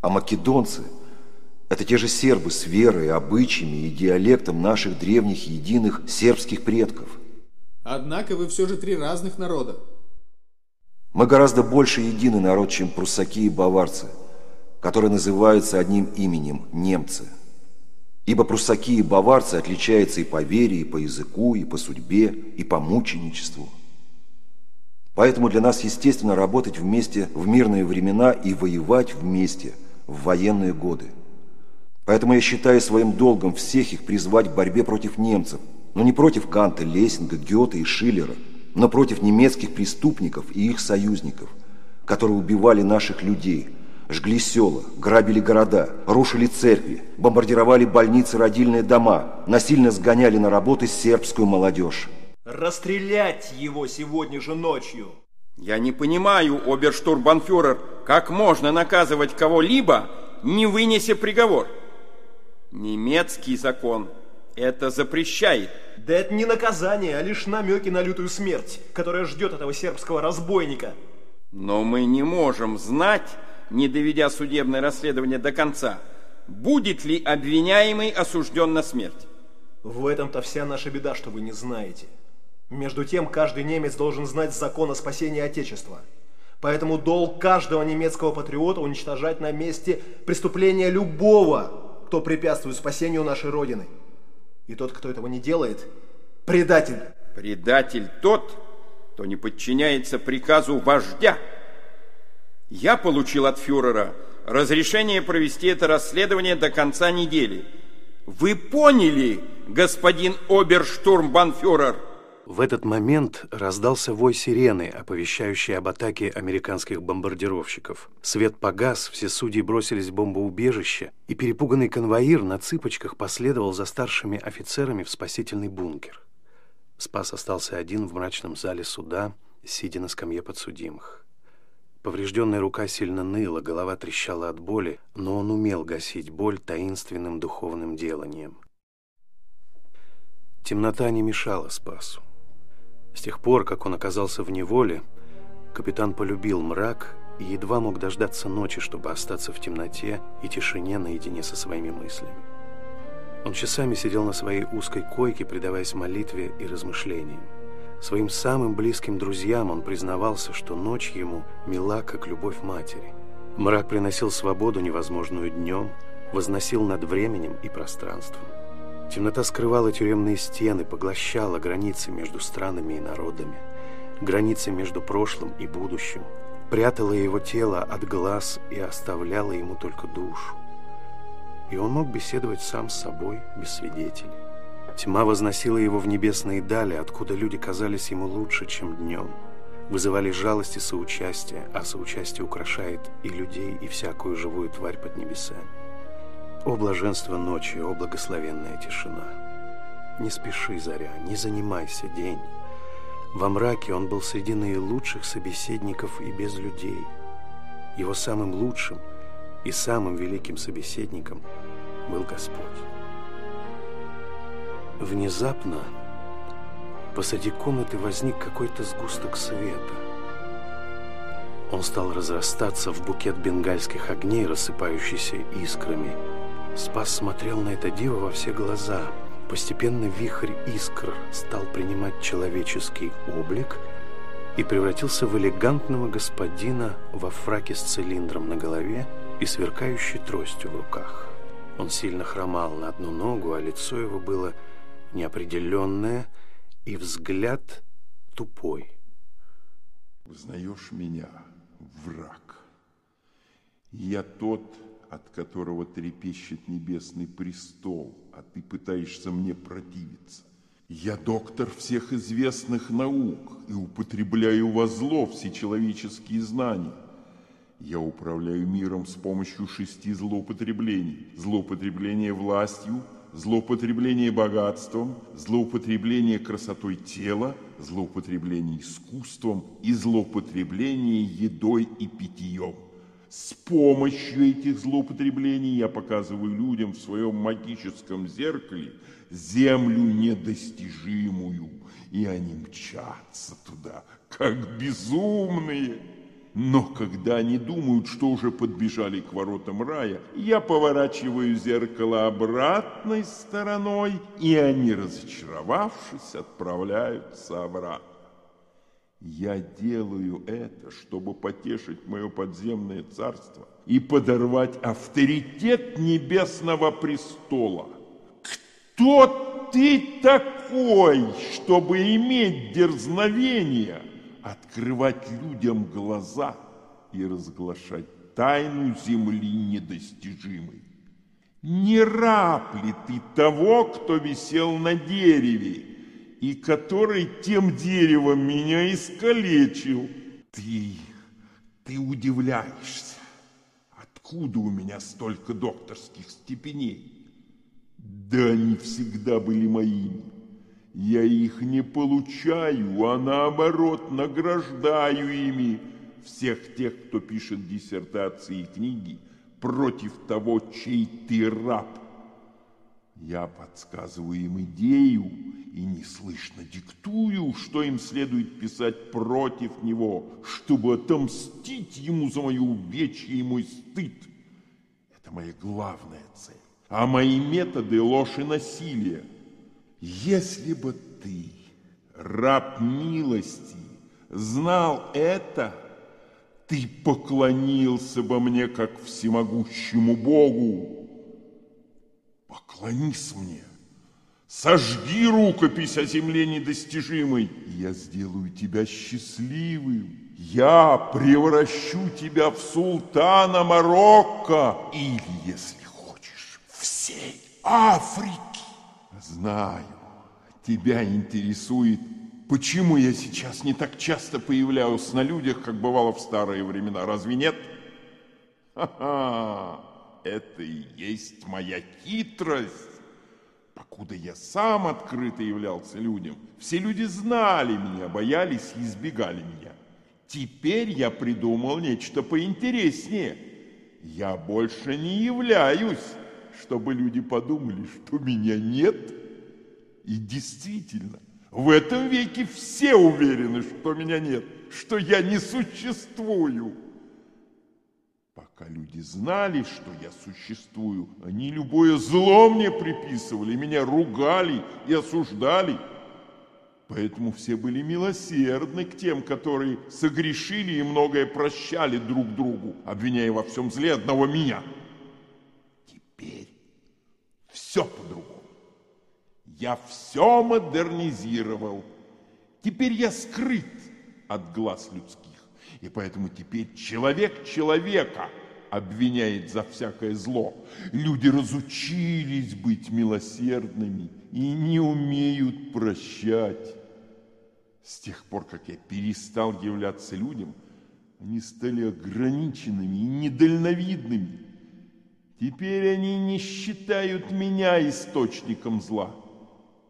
А македонцы – это те же сербы с верой, обычаями и диалектом наших древних единых сербских предков. Однако вы все же три разных народа. Мы гораздо больше единый народ, чем пруссаки и баварцы, которые называются одним именем – немцы. Ибо пруссаки и баварцы отличаются и по вере, и по языку, и по судьбе, и по мученичеству. Поэтому для нас естественно работать вместе в мирные времена и воевать вместе в военные годы. Поэтому я считаю своим долгом всех их призвать к борьбе против немцев, но не против Канта, Лессинга, Гёте и Шиллера, но против немецких преступников и их союзников, которые убивали наших людей, жгли села, грабили города, рушили церкви, бомбардировали больницы, родильные дома, насильно сгоняли на работы сербскую молодежь. Расстрелять его сегодня же ночью. Я не понимаю, оберштурбанфюрер, как можно наказывать кого-либо, не вынеся приговор. Немецкий закон это запрещает. Да это не наказание, а лишь намеки на лютую смерть, которая ждет этого сербского разбойника. Но мы не можем знать, не доведя судебное расследование до конца, будет ли обвиняемый осужден на смерть. В этом-то вся наша беда, что вы не знаете. Между тем, каждый немец должен знать закон о спасении Отечества. Поэтому долг каждого немецкого патриота уничтожать на месте преступления любого, кто препятствует спасению нашей Родины. И тот, кто этого не делает, предатель. Предатель тот, кто не подчиняется приказу вождя, Я получил от фюрера разрешение провести это расследование до конца недели. Вы поняли, господин оберштурмбанфюрер? В этот момент раздался вой сирены, оповещающий об атаке американских бомбардировщиков. Свет погас, все судьи бросились в бомбоубежище, и перепуганный конвоир на цыпочках последовал за старшими офицерами в спасительный бункер. Спас остался один в мрачном зале суда, сидя на скамье подсудимых. Поврежденная рука сильно ныла, голова трещала от боли, но он умел гасить боль таинственным духовным деланием. Темнота не мешала Спасу. С тех пор, как он оказался в неволе, капитан полюбил мрак и едва мог дождаться ночи, чтобы остаться в темноте и тишине наедине со своими мыслями. Он часами сидел на своей узкой койке, предаваясь молитве и размышлениям. Своим самым близким друзьям он признавался, что ночь ему мила, как любовь матери. Мрак приносил свободу, невозможную днем, возносил над временем и пространством. Темнота скрывала тюремные стены, поглощала границы между странами и народами, границы между прошлым и будущим, прятала его тело от глаз и оставляла ему только душу. И он мог беседовать сам с собой, без свидетелей. Тьма возносила его в небесные дали, откуда люди казались ему лучше, чем днем. Вызывали жалость и соучастие, а соучастие украшает и людей, и всякую живую тварь под небесами. О блаженство ночи, о благословенная тишина! Не спеши, заря, не занимайся, день. Во мраке он был среди наилучших собеседников и без людей. Его самым лучшим и самым великим собеседником был Господь. Внезапно посреди комнаты возник какой-то сгусток света. Он стал разрастаться в букет бенгальских огней, рассыпающийся искрами – Спас смотрел на это диво во все глаза. Постепенно вихрь искр стал принимать человеческий облик и превратился в элегантного господина во фраке с цилиндром на голове и сверкающей тростью в руках. Он сильно хромал на одну ногу, а лицо его было неопределенное и взгляд тупой. Узнаешь меня, враг? Я тот, от которого трепещет небесный престол, а ты пытаешься мне противиться. Я доктор всех известных наук и употребляю во зло всечеловеческие знания. Я управляю миром с помощью шести злоупотреблений. Злоупотребление властью, злоупотребление богатством, злоупотребление красотой тела, злоупотребление искусством и злоупотребление едой и питьем. С помощью этих злоупотреблений я показываю людям в своем магическом зеркале землю недостижимую, и они мчатся туда, как безумные. Но когда они думают, что уже подбежали к воротам рая, я поворачиваю зеркало обратной стороной, и они, разочаровавшись, отправляются обратно. Я делаю это, чтобы потешить мое подземное царство и подорвать авторитет небесного престола. Кто ты такой, чтобы иметь дерзновение открывать людям глаза и разглашать тайну земли недостижимой? Не раб ли ты того, кто висел на дереве и который тем деревом меня искалечил. Ты, ты удивляешься, откуда у меня столько докторских степеней? Да они всегда были моими. Я их не получаю, а наоборот награждаю ими всех тех, кто пишет диссертации и книги против того, чей ты раб. Я подсказываю им идею и неслышно диктую, что им следует писать против него, чтобы отомстить ему за мое увечье и мой стыд. Это моя главная цель. А мои методы – ложь и насилие. Если бы ты, раб милости, знал это, ты поклонился бы мне как всемогущему Богу. Поклонись мне. Сожги рукопись о земле недостижимой, и я сделаю тебя счастливым, Я превращу тебя в султана Марокко или, если хочешь, всей Африки. Знаю, тебя интересует, почему я сейчас не так часто появляюсь на людях, как бывало в старые времена. Разве нет? Ха-ха, это и есть моя хитрость. Покуда я сам открыто являлся людям, все люди знали меня, боялись и избегали меня. Теперь я придумал нечто поинтереснее. Я больше не являюсь, чтобы люди подумали, что меня нет. И действительно, в этом веке все уверены, что меня нет, что я не существую. Пока люди знали, что я существую, они любое зло мне приписывали, меня ругали и осуждали. Поэтому все были милосердны к тем, которые согрешили и многое прощали друг другу, обвиняя во всем зле одного меня. Теперь все по-другому. Я все модернизировал. Теперь я скрыт от глаз людских. И поэтому теперь человек человека обвиняет за всякое зло. Люди разучились быть милосердными и не умеют прощать. С тех пор, как я перестал являться людям, они стали ограниченными и недальновидными. Теперь они не считают меня источником зла,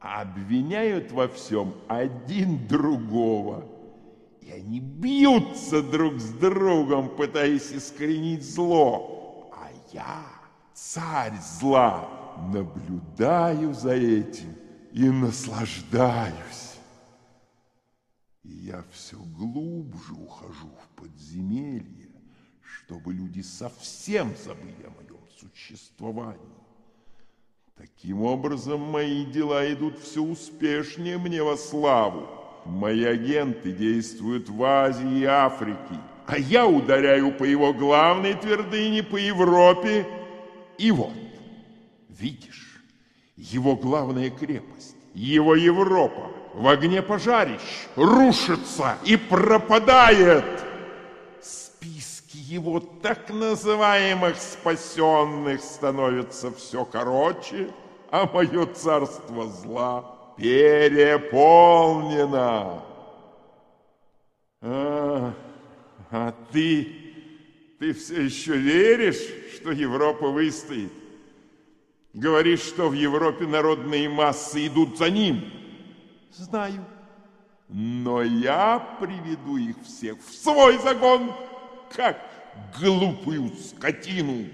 а обвиняют во всем один другого. И они бьются друг с другом, пытаясь искоренить зло. А я, царь зла, наблюдаю за этим и наслаждаюсь. И я все глубже ухожу в подземелье, чтобы люди совсем забыли о моем существовании. Таким образом, мои дела идут все успешнее мне во славу. Мои агенты действуют в Азии и Африке, а я ударяю по его главной твердыне, по Европе. И вот, видишь, его главная крепость, его Европа в огне пожарищ рушится и пропадает. Списки его так называемых спасенных становятся все короче, а мое царство зла переполнено. А, а ты, ты все еще веришь, что Европа выстоит? Говоришь, что в Европе народные массы идут за ним – Знаю. Но я приведу их всех в свой загон, как глупую скотину.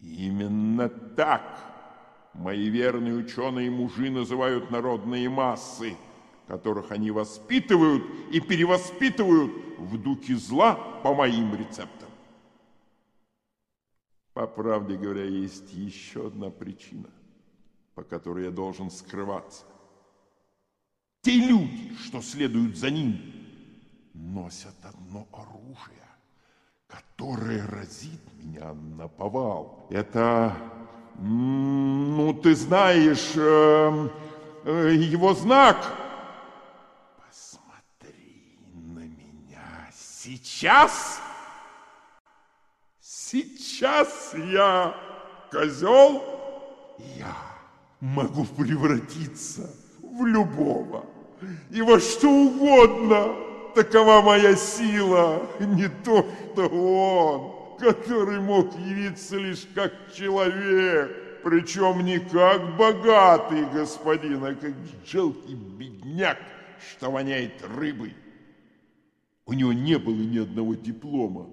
Именно так мои верные ученые мужи называют народные массы, которых они воспитывают и перевоспитывают в духе зла по моим рецептам. По правде говоря, есть еще одна причина, по которой я должен скрываться – те люди, что следуют за ним, носят одно оружие, которое разит меня на повал. Это, ну, ты знаешь, э, э, его знак. Посмотри на меня сейчас. Сейчас я козел, я могу превратиться в любого и во что угодно. Такова моя сила, не то, что он, который мог явиться лишь как человек, причем не как богатый господин, а как жалкий бедняк, что воняет рыбой. У него не было ни одного диплома.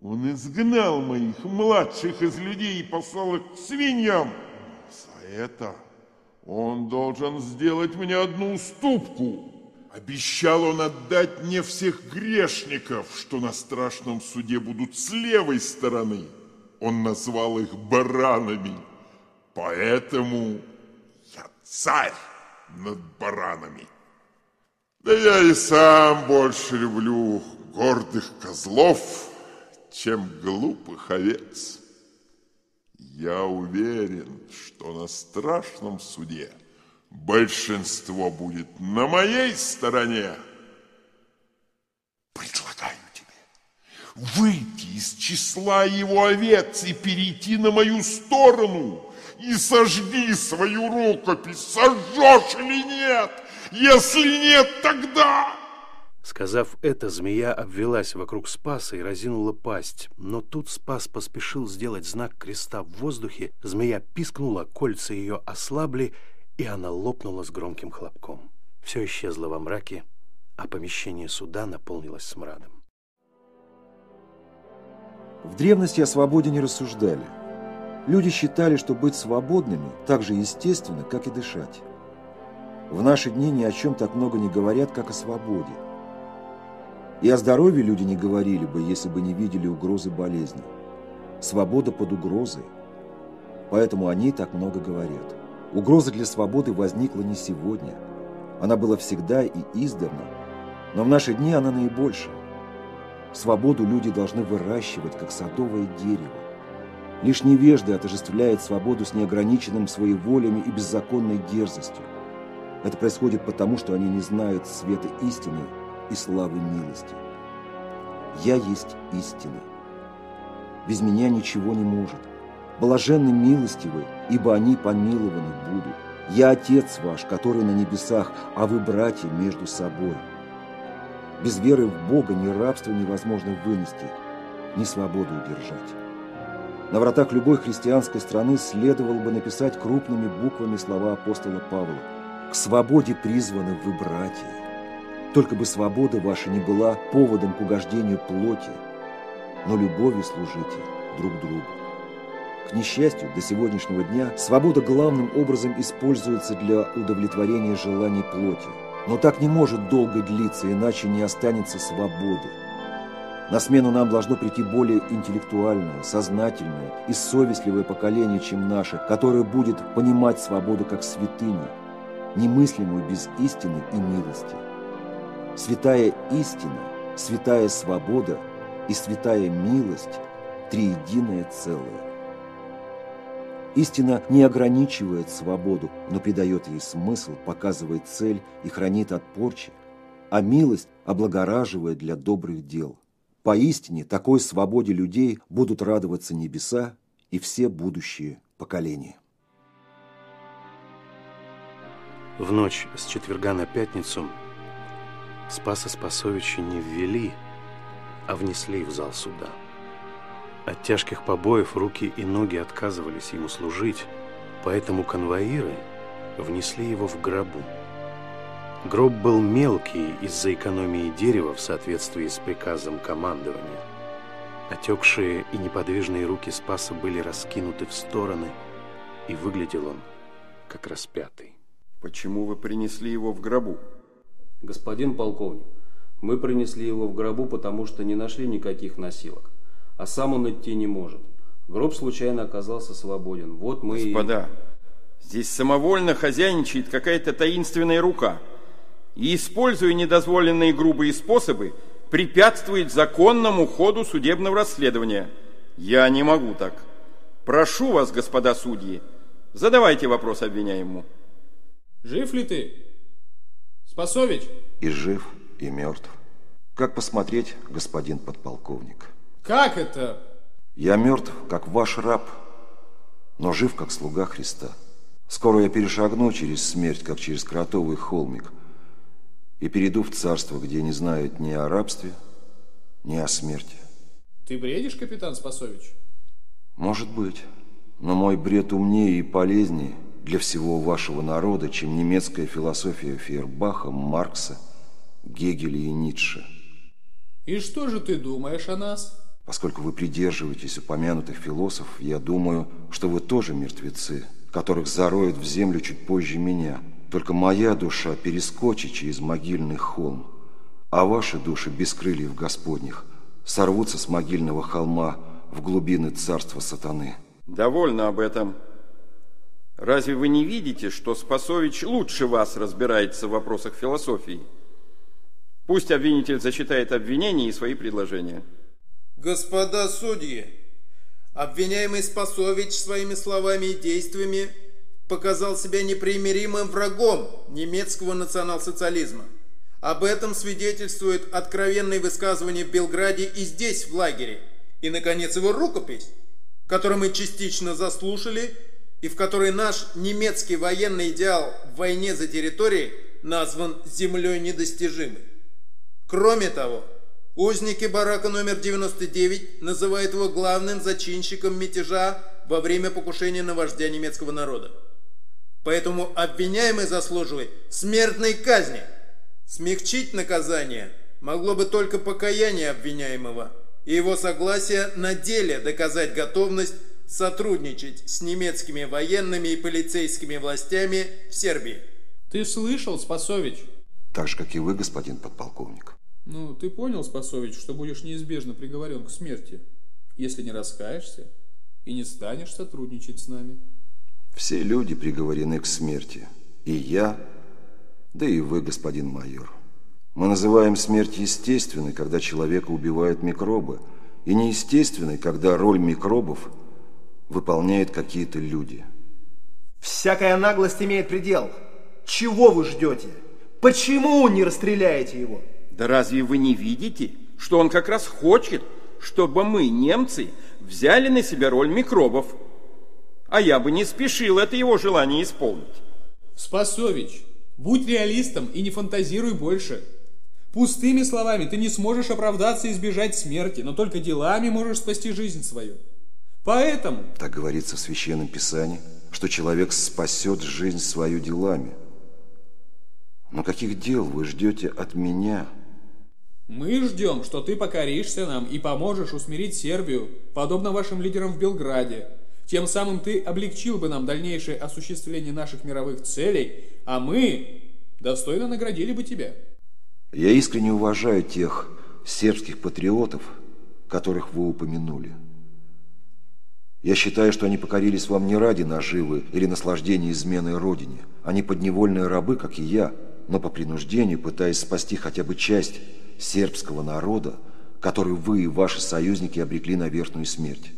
Он изгнал моих младших из людей и послал их к свиньям. За это он должен сделать мне одну уступку. Обещал он отдать мне всех грешников, что на страшном суде будут с левой стороны. Он назвал их баранами. Поэтому я царь над баранами. Да я и сам больше люблю гордых козлов, чем глупых овец. Я уверен, что на страшном суде большинство будет на моей стороне. выйти из числа его овец и перейти на мою сторону. И сожги свою рукопись, сожжешь или нет? Если нет, тогда... Сказав это, змея обвелась вокруг Спаса и разинула пасть. Но тут Спас поспешил сделать знак креста в воздухе, змея пискнула, кольца ее ослабли, и она лопнула с громким хлопком. Все исчезло во мраке, а помещение суда наполнилось смрадом. В древности о свободе не рассуждали. Люди считали, что быть свободными так же естественно, как и дышать. В наши дни ни о чем так много не говорят, как о свободе. И о здоровье люди не говорили бы, если бы не видели угрозы болезни. Свобода под угрозой. Поэтому о ней так много говорят. Угроза для свободы возникла не сегодня. Она была всегда и издавна. Но в наши дни она наибольшая. Свободу люди должны выращивать, как садовое дерево. Лишь невежда отождествляет свободу с неограниченным своеволиями и беззаконной дерзостью. Это происходит потому, что они не знают света истины и славы милости. Я есть истина. Без меня ничего не может. Блаженны милостивы, ибо они помилованы будут. Я Отец ваш, который на небесах, а вы братья между собой. Без веры в Бога ни рабство невозможно вынести, ни свободу удержать. На вратах любой христианской страны следовало бы написать крупными буквами слова апостола Павла. «К свободе призваны вы, братья». Только бы свобода ваша не была поводом к угождению плоти, но любовью служите друг другу. К несчастью, до сегодняшнего дня свобода главным образом используется для удовлетворения желаний плоти. Но так не может долго длиться, иначе не останется свободы. На смену нам должно прийти более интеллектуальное, сознательное и совестливое поколение, чем наше, которое будет понимать свободу как святыню, немыслимую без истины и милости. Святая истина, святая свобода и святая милость – триединое целое. Истина не ограничивает свободу, но придает ей смысл, показывает цель и хранит от порчи, а милость облагораживает для добрых дел. Поистине такой свободе людей будут радоваться небеса и все будущие поколения. В ночь с четверга на пятницу Спаса Спасовича не ввели, а внесли в зал суда. От тяжких побоев руки и ноги отказывались ему служить, поэтому конвоиры внесли его в гробу. Гроб был мелкий из-за экономии дерева в соответствии с приказом командования. Отекшие и неподвижные руки Спаса были раскинуты в стороны, и выглядел он как распятый. Почему вы принесли его в гробу? Господин полковник, мы принесли его в гробу, потому что не нашли никаких носилок. А сам он идти не может. Гроб случайно оказался свободен. Вот мы Господа, и... здесь самовольно хозяйничает какая-то таинственная рука. И, используя недозволенные грубые способы, препятствует законному ходу судебного расследования. Я не могу так. Прошу вас, господа судьи, задавайте вопрос обвиняемому. Жив ли ты? Спасович? И жив, и мертв. Как посмотреть, господин подполковник? Как это? Я мертв, как ваш раб, но жив, как слуга Христа. Скоро я перешагну через смерть, как через кротовый холмик, и перейду в царство, где не знают ни о рабстве, ни о смерти. Ты бредишь, капитан Спасович? Может быть, но мой бред умнее и полезнее – для всего вашего народа, чем немецкая философия Фейербаха, Маркса, Гегеля и Ницше. И что же ты думаешь о нас? Поскольку вы придерживаетесь упомянутых философов, я думаю, что вы тоже мертвецы, которых зароют в землю чуть позже меня. Только моя душа перескочит через могильный холм, а ваши души без крыльев Господних сорвутся с могильного холма в глубины царства сатаны. Довольно об этом. Разве вы не видите, что Спасович лучше вас разбирается в вопросах философии? Пусть обвинитель зачитает обвинения и свои предложения. Господа судьи, обвиняемый Спасович своими словами и действиями показал себя непримиримым врагом немецкого национал-социализма, Об этом свидетельствует откровенное высказывание в Белграде и здесь, в лагере. И, наконец, его рукопись, которую мы частично заслушали, и в которой наш немецкий военный идеал в войне за территории назван «землей недостижимой». Кроме того, узники барака номер 99 называют его главным зачинщиком мятежа во время покушения на вождя немецкого народа. Поэтому обвиняемый заслуживает смертной казни. Смягчить наказание могло бы только покаяние обвиняемого и его согласие на деле доказать готовность сотрудничать с немецкими военными и полицейскими властями в Сербии. Ты слышал, Спасович? Так же, как и вы, господин подполковник. Ну, ты понял, Спасович, что будешь неизбежно приговорен к смерти, если не раскаешься и не станешь сотрудничать с нами. Все люди приговорены к смерти. И я, да и вы, господин майор. Мы называем смерть естественной, когда человека убивают микробы, и неестественной, когда роль микробов выполняют какие-то люди. Всякая наглость имеет предел. Чего вы ждете? Почему не расстреляете его? Да разве вы не видите, что он как раз хочет, чтобы мы, немцы, взяли на себя роль микробов? А я бы не спешил это его желание исполнить. Спасович, будь реалистом и не фантазируй больше. Пустыми словами ты не сможешь оправдаться и избежать смерти, но только делами можешь спасти жизнь свою. Поэтому... Так говорится в Священном Писании, что человек спасет жизнь свою делами. Но каких дел вы ждете от меня? Мы ждем, что ты покоришься нам и поможешь усмирить Сербию, подобно вашим лидерам в Белграде. Тем самым ты облегчил бы нам дальнейшее осуществление наших мировых целей, а мы достойно наградили бы тебя. Я искренне уважаю тех сербских патриотов, которых вы упомянули. Я считаю, что они покорились вам не ради наживы или наслаждения изменой Родине. Они подневольные рабы, как и я, но по принуждению пытаясь спасти хотя бы часть сербского народа, который вы и ваши союзники обрекли на верхнюю смерть.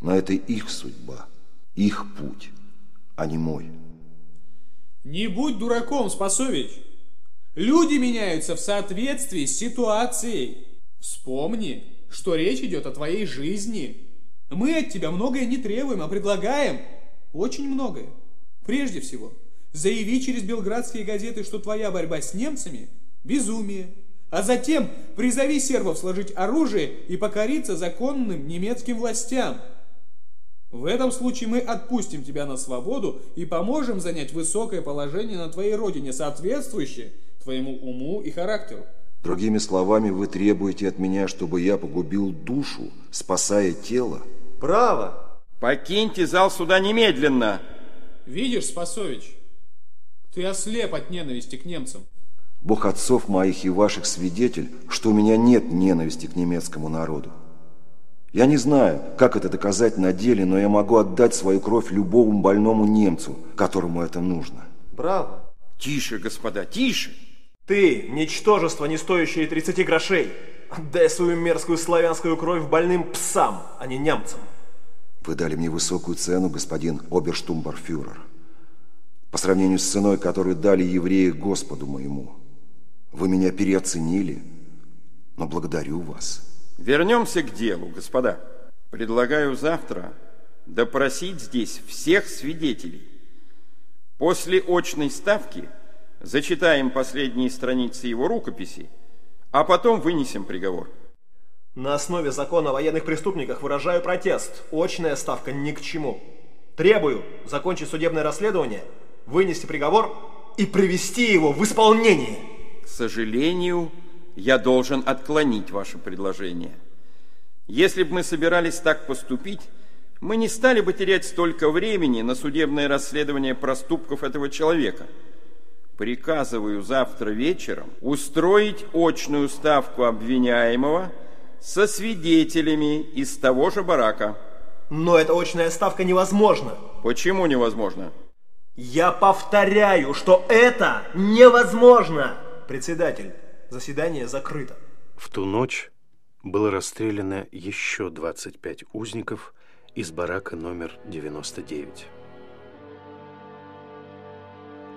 Но это их судьба, их путь, а не мой. Не будь дураком, Спасович. Люди меняются в соответствии с ситуацией. Вспомни, что речь идет о твоей жизни. Мы от тебя многое не требуем, а предлагаем очень многое. Прежде всего, заяви через белградские газеты, что твоя борьба с немцами – безумие. А затем призови сербов сложить оружие и покориться законным немецким властям. В этом случае мы отпустим тебя на свободу и поможем занять высокое положение на твоей родине, соответствующее твоему уму и характеру. Другими словами, вы требуете от меня, чтобы я погубил душу, спасая тело? Право. Покиньте зал суда немедленно. Видишь, Спасович, ты ослеп от ненависти к немцам. Бог отцов моих и ваших свидетель, что у меня нет ненависти к немецкому народу. Я не знаю, как это доказать на деле, но я могу отдать свою кровь любому больному немцу, которому это нужно. Браво. Тише, господа, тише. Ты, ничтожество, не стоящее 30 грошей, отдай свою мерзкую славянскую кровь больным псам, а не немцам. Вы дали мне высокую цену, господин оберштумбарфюрер, по сравнению с ценой, которую дали евреи Господу моему. Вы меня переоценили, но благодарю вас. Вернемся к делу, господа. Предлагаю завтра допросить здесь всех свидетелей. После очной ставки – зачитаем последние страницы его рукописи, а потом вынесем приговор. На основе закона о военных преступниках выражаю протест. Очная ставка ни к чему. Требую закончить судебное расследование, вынести приговор и привести его в исполнение. К сожалению, я должен отклонить ваше предложение. Если бы мы собирались так поступить, мы не стали бы терять столько времени на судебное расследование проступков этого человека – приказываю завтра вечером устроить очную ставку обвиняемого со свидетелями из того же барака. Но эта очная ставка невозможна. Почему невозможно? Я повторяю, что это невозможно. Председатель, заседание закрыто. В ту ночь было расстреляно еще 25 узников из барака номер 99.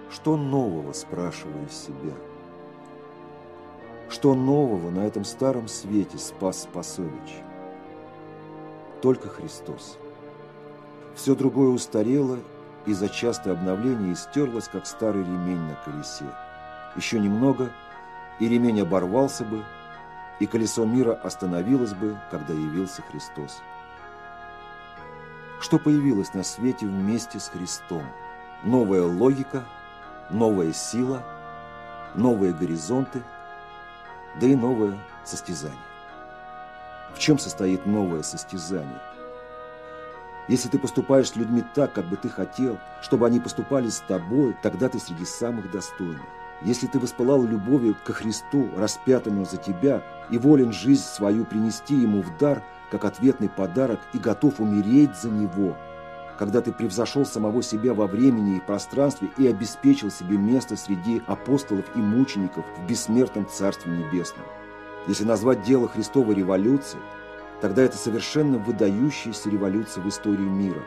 Что нового, спрашиваю себя? Что нового на этом старом свете спас Спасович? Только Христос. Все другое устарело и за частое обновление истерлось, как старый ремень на колесе. Еще немного, и ремень оборвался бы, и колесо мира остановилось бы, когда явился Христос. Что появилось на свете вместе с Христом? Новая логика, новая сила, новые горизонты, да и новое состязание. В чем состоит новое состязание? Если ты поступаешь с людьми так, как бы ты хотел, чтобы они поступали с тобой, тогда ты среди самых достойных. Если ты воспылал любовью ко Христу, распятому за тебя, и волен жизнь свою принести Ему в дар, как ответный подарок, и готов умереть за Него, когда ты превзошел самого себя во времени и пространстве и обеспечил себе место среди апостолов и мучеников в бессмертном Царстве Небесном. Если назвать дело Христовой революцией, тогда это совершенно выдающаяся революция в истории мира.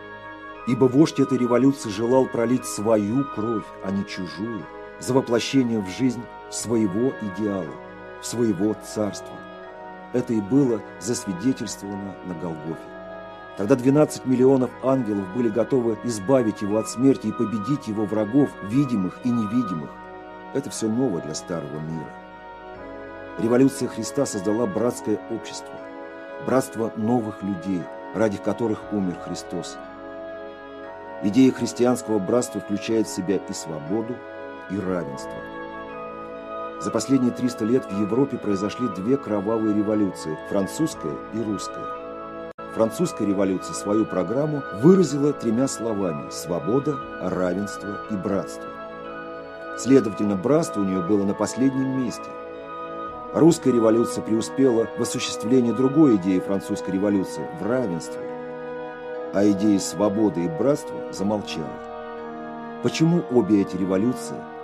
Ибо вождь этой революции желал пролить свою кровь, а не чужую, за воплощение в жизнь своего идеала, своего царства. Это и было засвидетельствовано на Голгофе. Тогда 12 миллионов ангелов были готовы избавить его от смерти и победить его врагов, видимых и невидимых. Это все новое для старого мира. Революция Христа создала братское общество, братство новых людей, ради которых умер Христос. Идея христианского братства включает в себя и свободу, и равенство. За последние 300 лет в Европе произошли две кровавые революции – французская и русская. Французская революция свою программу выразила тремя словами – свобода, равенство и братство. Следовательно, братство у нее было на последнем месте. Русская революция преуспела в осуществлении другой идеи французской революции – в равенстве. А идея свободы и братства замолчала. Почему обе эти революции –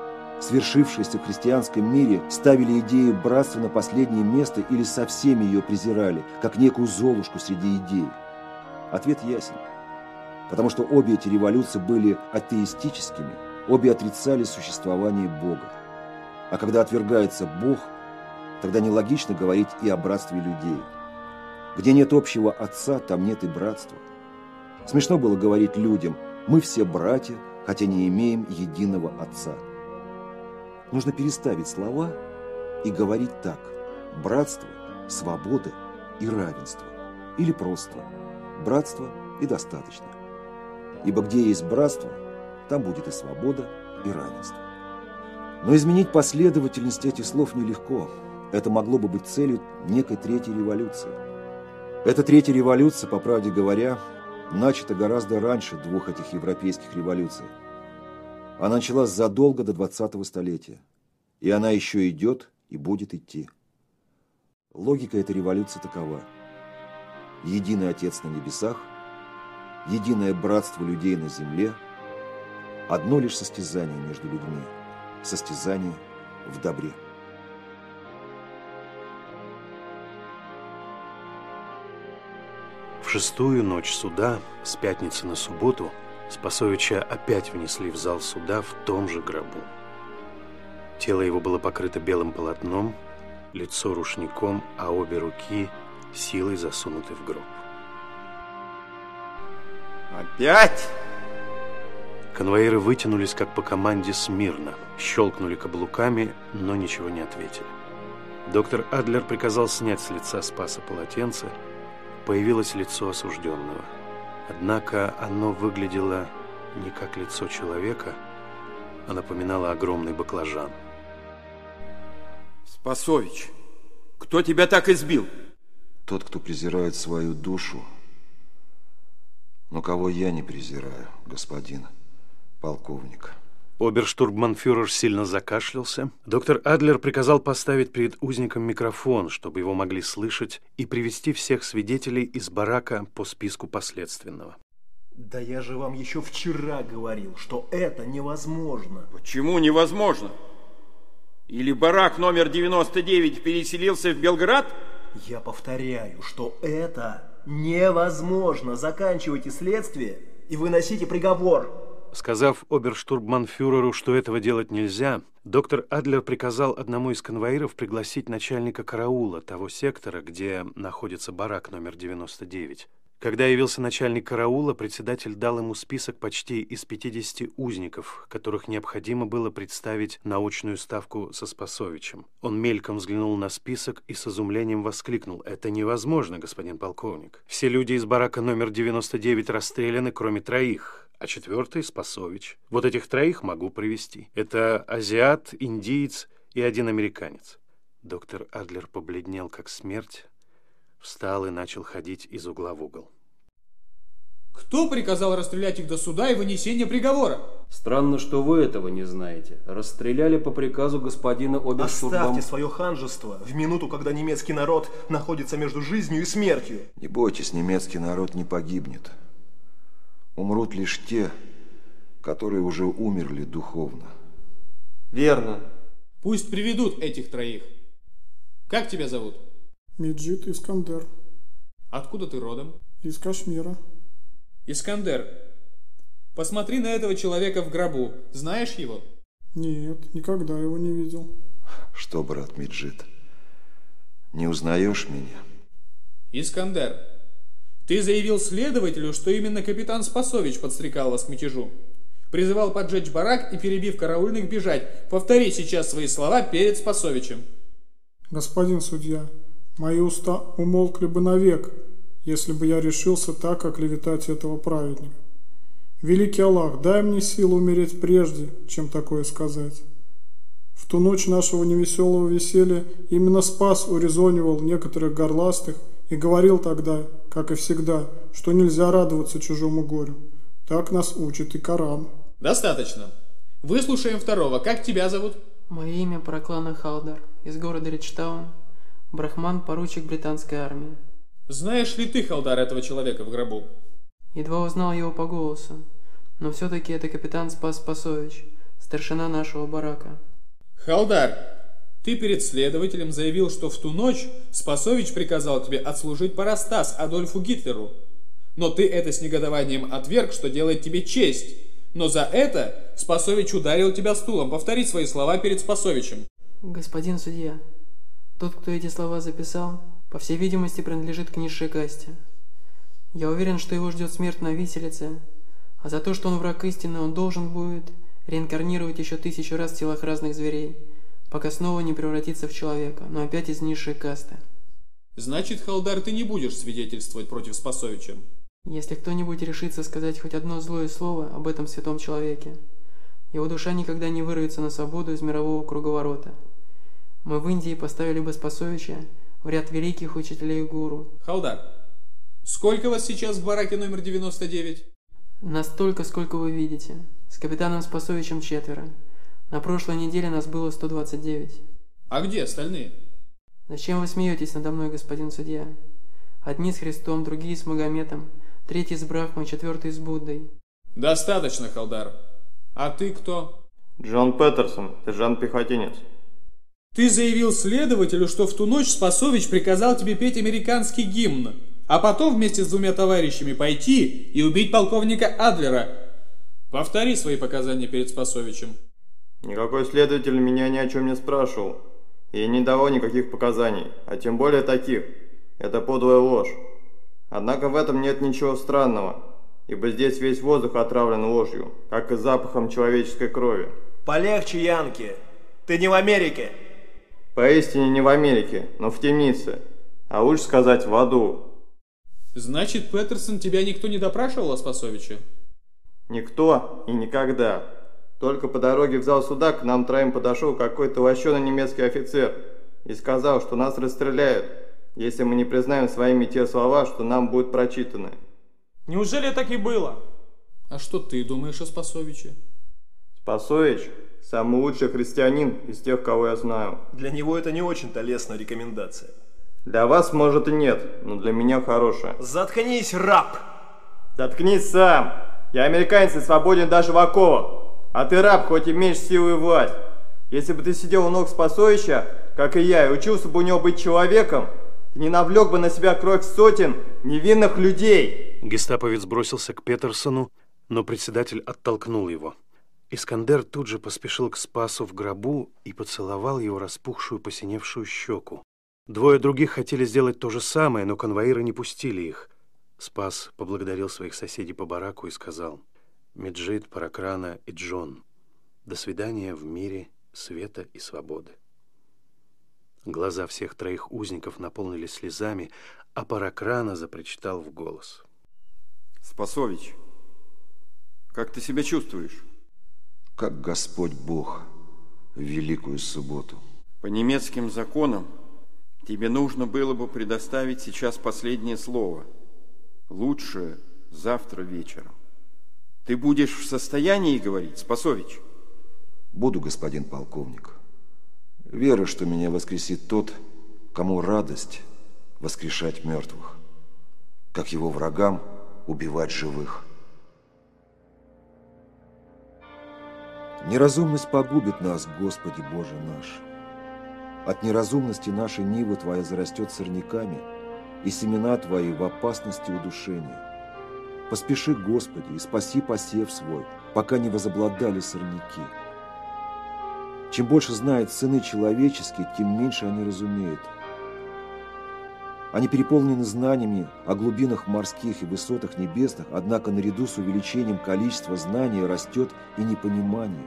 свершившиеся в христианском мире, ставили идею братства на последнее место или совсем ее презирали, как некую золушку среди идей? Ответ ясен. Потому что обе эти революции были атеистическими, обе отрицали существование Бога. А когда отвергается Бог, тогда нелогично говорить и о братстве людей. Где нет общего отца, там нет и братства. Смешно было говорить людям, мы все братья, хотя не имеем единого отца. Нужно переставить слова и говорить так. Братство, свобода и равенство. Или просто братство и достаточно. Ибо где есть братство, там будет и свобода, и равенство. Но изменить последовательность этих слов нелегко. Это могло бы быть целью некой третьей революции. Эта третья революция, по правде говоря, начата гораздо раньше двух этих европейских революций. Она началась задолго до 20-го столетия. И она еще идет и будет идти. Логика этой революции такова. Единый Отец на небесах, единое братство людей на земле, одно лишь состязание между людьми, состязание в добре. В шестую ночь суда, с пятницы на субботу, Спасовича опять внесли в зал суда в том же гробу. Тело его было покрыто белым полотном, лицо рушником, а обе руки силой засунуты в гроб. Опять? Конвоиры вытянулись, как по команде, смирно, щелкнули каблуками, но ничего не ответили. Доктор Адлер приказал снять с лица Спаса полотенце. Появилось лицо осужденного. Однако оно выглядело не как лицо человека, а напоминало огромный баклажан. Спасович, кто тебя так избил? Тот, кто презирает свою душу, но кого я не презираю, господин полковник. Оберштурбманфюрер сильно закашлялся. Доктор Адлер приказал поставить перед узником микрофон, чтобы его могли слышать, и привести всех свидетелей из барака по списку последственного. Да я же вам еще вчера говорил, что это невозможно. Почему невозможно? Или барак номер 99 переселился в Белград? Я повторяю, что это невозможно. Заканчивайте следствие и выносите приговор. Сказав оберштурбманфюреру, что этого делать нельзя, доктор Адлер приказал одному из конвоиров пригласить начальника караула того сектора, где находится барак номер 99. Когда явился начальник караула, председатель дал ему список почти из 50 узников, которых необходимо было представить на очную ставку со Спасовичем. Он мельком взглянул на список и с изумлением воскликнул. «Это невозможно, господин полковник. Все люди из барака номер 99 расстреляны, кроме троих, а четвертый — Спасович. Вот этих троих могу привести. Это азиат, индиец и один американец». Доктор Адлер побледнел, как смерть, встал и начал ходить из угла в угол. Кто приказал расстрелять их до суда и вынесения приговора? Странно, что вы этого не знаете. Расстреляли по приказу господина оберштурбам... Оставьте свое ханжество в минуту, когда немецкий народ находится между жизнью и смертью. Не бойтесь, немецкий народ не погибнет. Умрут лишь те, которые уже умерли духовно. Верно. Пусть приведут этих троих. Как тебя зовут? Меджид Искандер. Откуда ты родом? Из Кашмира. Искандер, посмотри на этого человека в гробу. Знаешь его? Нет, никогда его не видел. Что, брат Меджид, не узнаешь меня? Искандер, ты заявил следователю, что именно капитан Спасович подстрекал вас к мятежу. Призывал поджечь барак и, перебив караульных, бежать. Повтори сейчас свои слова перед Спасовичем. Господин судья, мои уста умолкли бы навек, если бы я решился так оклеветать этого праведника. Великий Аллах, дай мне силу умереть прежде, чем такое сказать. В ту ночь нашего невеселого веселья именно Спас урезонивал некоторых горластых и говорил тогда, как и всегда, что нельзя радоваться чужому горю. Так нас учит и Коран. Достаточно. Выслушаем второго. Как тебя зовут? Мое имя Проклана Халдар, из города Ричтаун, брахман, поручик британской армии. Знаешь ли ты, Халдар, этого человека в гробу? Едва узнал его по голосу, но все-таки это капитан Спас Спасович, старшина нашего барака. Халдар, ты перед следователем заявил, что в ту ночь Спасович приказал тебе отслужить парастас Адольфу Гитлеру. Но ты это с негодованием отверг, что делает тебе честь. Но за это Спасович ударил тебя стулом. Повтори свои слова перед Спасовичем. Господин судья, тот, кто эти слова записал, по всей видимости, принадлежит к низшей касте. Я уверен, что его ждет смерть на виселице, а за то, что он враг истины, он должен будет реинкарнировать еще тысячу раз в телах разных зверей, пока снова не превратится в человека, но опять из низшей касты. Значит, Халдар, ты не будешь свидетельствовать против Спасовича? Если кто-нибудь решится сказать хоть одно злое слово об этом святом человеке, его душа никогда не вырвется на свободу из мирового круговорота. Мы в Индии поставили бы Спасовича в ряд великих учителей гуру. Халдар, сколько вас сейчас в бараке номер 99? Настолько, сколько вы видите. С капитаном Спасовичем четверо. На прошлой неделе нас было 129. А где остальные? Зачем вы смеетесь надо мной, господин судья? Одни с Христом, другие с Магометом, третий с Брахмой, четвертый с Буддой. Достаточно, Халдар. А ты кто? Джон Петерсон, сержант-пехотинец. Ты заявил следователю, что в ту ночь Спасович приказал тебе петь американский гимн, а потом вместе с двумя товарищами пойти и убить полковника Адлера. Повтори свои показания перед Спасовичем. Никакой следователь меня ни о чем не спрашивал. И не давал никаких показаний, а тем более таких. Это подлая ложь. Однако в этом нет ничего странного, ибо здесь весь воздух отравлен ложью, как и запахом человеческой крови. Полегче, Янки. Ты не в Америке. Поистине не в Америке, но в темнице. А лучше сказать, в аду. Значит, Петерсон, тебя никто не допрашивал о Спасовиче? Никто и никогда. Только по дороге в зал суда к нам троим подошел какой-то лощеный немецкий офицер и сказал, что нас расстреляют, если мы не признаем своими те слова, что нам будут прочитаны. Неужели так и было? А что ты думаешь о Спасовиче? Спасович Самый лучший христианин из тех, кого я знаю. Для него это не очень-то лестная рекомендация. Для вас, может, и нет, но для меня хорошая. Заткнись, раб! Заткнись сам! Я американец и свободен даже в оковах. А ты раб, хоть имеешь силу и власть. Если бы ты сидел у ног Спасовича, как и я, и учился бы у него быть человеком, ты не навлек бы на себя кровь сотен невинных людей. Гестаповец бросился к Петерсону Но председатель оттолкнул его. Искандер тут же поспешил к Спасу в гробу и поцеловал его распухшую, посиневшую щеку. Двое других хотели сделать то же самое, но конвоиры не пустили их. Спас поблагодарил своих соседей по бараку и сказал, «Меджид, Паракрана и Джон, до свидания в мире света и свободы». Глаза всех троих узников наполнились слезами, а Паракрана запричитал в голос. Спасович, как ты себя чувствуешь? Как Господь Бог в Великую Субботу. По немецким законам тебе нужно было бы предоставить сейчас последнее слово. Лучше завтра вечером. Ты будешь в состоянии говорить, Спасович? Буду, господин полковник. Вера, что меня воскресит тот, кому радость воскрешать мертвых, как его врагам убивать живых. Неразумность погубит нас, Господи Боже наш. От неразумности нашей нивы Твоя зарастет сорняками, и семена Твои в опасности удушения. Поспеши, Господи, и спаси посев свой, пока не возобладали сорняки. Чем больше знают сыны человеческие, тем меньше они разумеют. Они переполнены знаниями о глубинах морских и высотах небесных, однако наряду с увеличением количества знаний растет и непонимание.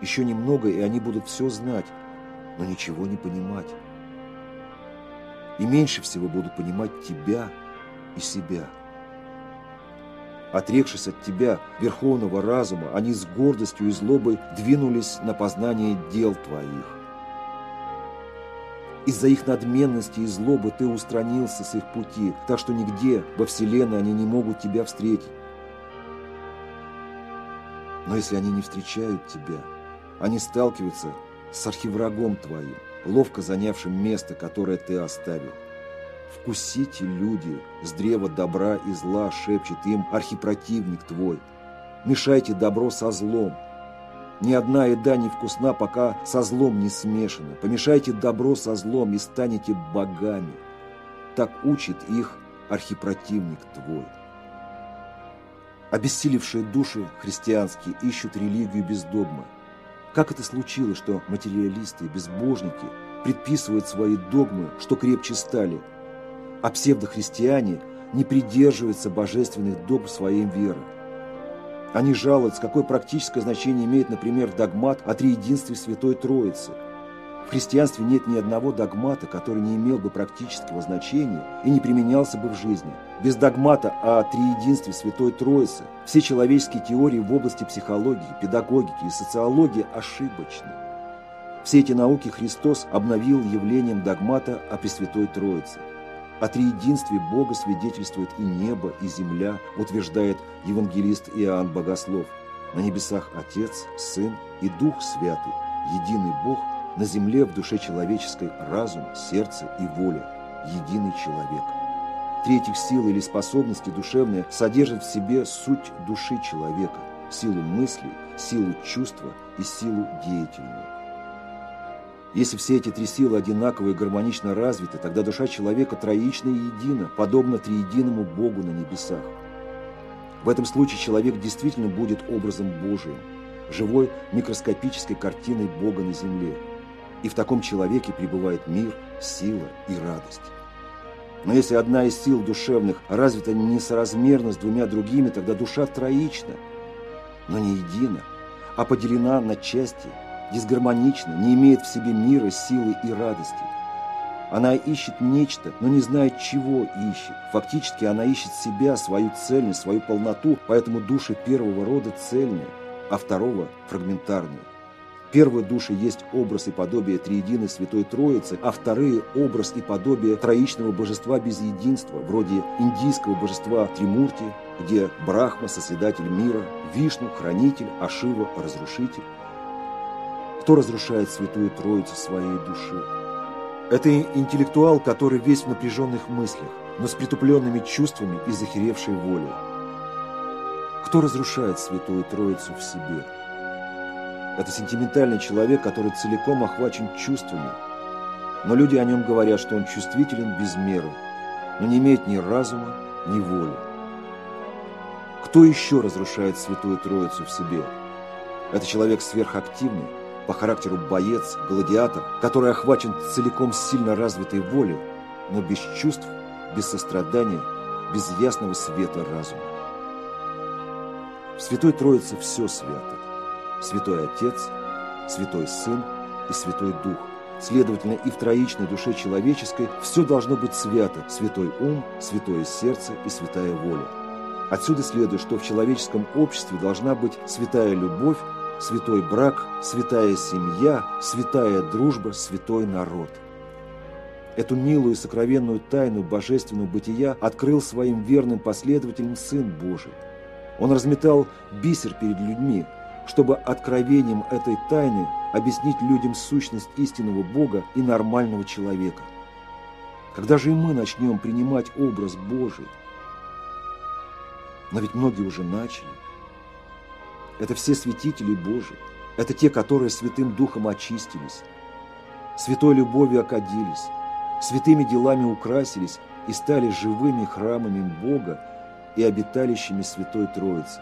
Еще немного, и они будут все знать, но ничего не понимать. И меньше всего будут понимать тебя и себя. Отрекшись от тебя, верховного разума, они с гордостью и злобой двинулись на познание дел твоих. Из-за их надменности и злобы ты устранился с их пути, так что нигде во Вселенной они не могут тебя встретить. Но если они не встречают тебя, они сталкиваются с архиврагом твоим, ловко занявшим место, которое ты оставил. Вкусите, люди, с древа добра и зла, шепчет им архипротивник твой. Мешайте добро со злом. Ни одна еда не вкусна, пока со злом не смешана. Помешайте добро со злом и станете богами. Так учит их архипротивник твой. Обессилевшие души христианские ищут религию без догмы. Как это случилось, что материалисты и безбожники предписывают свои догмы, что крепче стали – а псевдохристиане не придерживаются божественных догм своей веры. Они жалуются, какое практическое значение имеет, например, догмат о триединстве Святой Троицы. В христианстве нет ни одного догмата, который не имел бы практического значения и не применялся бы в жизни. Без догмата о триединстве Святой Троицы все человеческие теории в области психологии, педагогики и социологии ошибочны. Все эти науки Христос обновил явлением догмата о Пресвятой Троице. О триединстве Бога свидетельствует и небо, и земля, утверждает евангелист Иоанн Богослов. На небесах Отец, Сын и Дух Святый, единый Бог, на земле в душе человеческой разум, сердце и воля, единый человек. Третьих сил или способности душевные содержат в себе суть души человека, силу мысли, силу чувства и силу деятельную. Если все эти три силы одинаково и гармонично развиты, тогда душа человека троична и едина, подобно триединому Богу на небесах. В этом случае человек действительно будет образом Божиим, живой микроскопической картиной Бога на земле. И в таком человеке пребывает мир, сила и радость. Но если одна из сил душевных развита несоразмерно с двумя другими, тогда душа троична, но не едина, а поделена на части – дисгармонична, не имеет в себе мира, силы и радости. Она ищет нечто, но не знает, чего ищет. Фактически она ищет себя, свою цельность, свою полноту, поэтому души первого рода цельные, а второго – фрагментарные. Первые души есть образ и подобие Триединой Святой Троицы, а вторые – образ и подобие троичного божества без единства, вроде индийского божества Тримурти, где Брахма – созидатель мира, Вишну – хранитель, а Шива – разрушитель. Кто разрушает Святую Троицу своей души? Это интеллектуал, который весь в напряженных мыслях, но с притупленными чувствами и захеревшей волей. Кто разрушает Святую Троицу в себе? Это сентиментальный человек, который целиком охвачен чувствами, но люди о нем говорят, что он чувствителен без меры, но не имеет ни разума, ни воли. Кто еще разрушает Святую Троицу в себе? Это человек сверхактивный, по характеру боец, гладиатор, который охвачен целиком сильно развитой волей, но без чувств, без сострадания, без ясного света разума. В Святой Троице все свято. Святой Отец, Святой Сын и Святой Дух. Следовательно, и в троичной душе человеческой все должно быть свято. Святой ум, святое сердце и святая воля. Отсюда следует, что в человеческом обществе должна быть святая любовь, святой брак, святая семья, святая дружба, святой народ. Эту милую и сокровенную тайну божественного бытия открыл своим верным последователям Сын Божий. Он разметал бисер перед людьми, чтобы откровением этой тайны объяснить людям сущность истинного Бога и нормального человека. Когда же и мы начнем принимать образ Божий? Но ведь многие уже начали. Это все святители Божии. Это те, которые святым духом очистились, святой любовью окадились, святыми делами украсились и стали живыми храмами Бога и обиталищами Святой Троицы.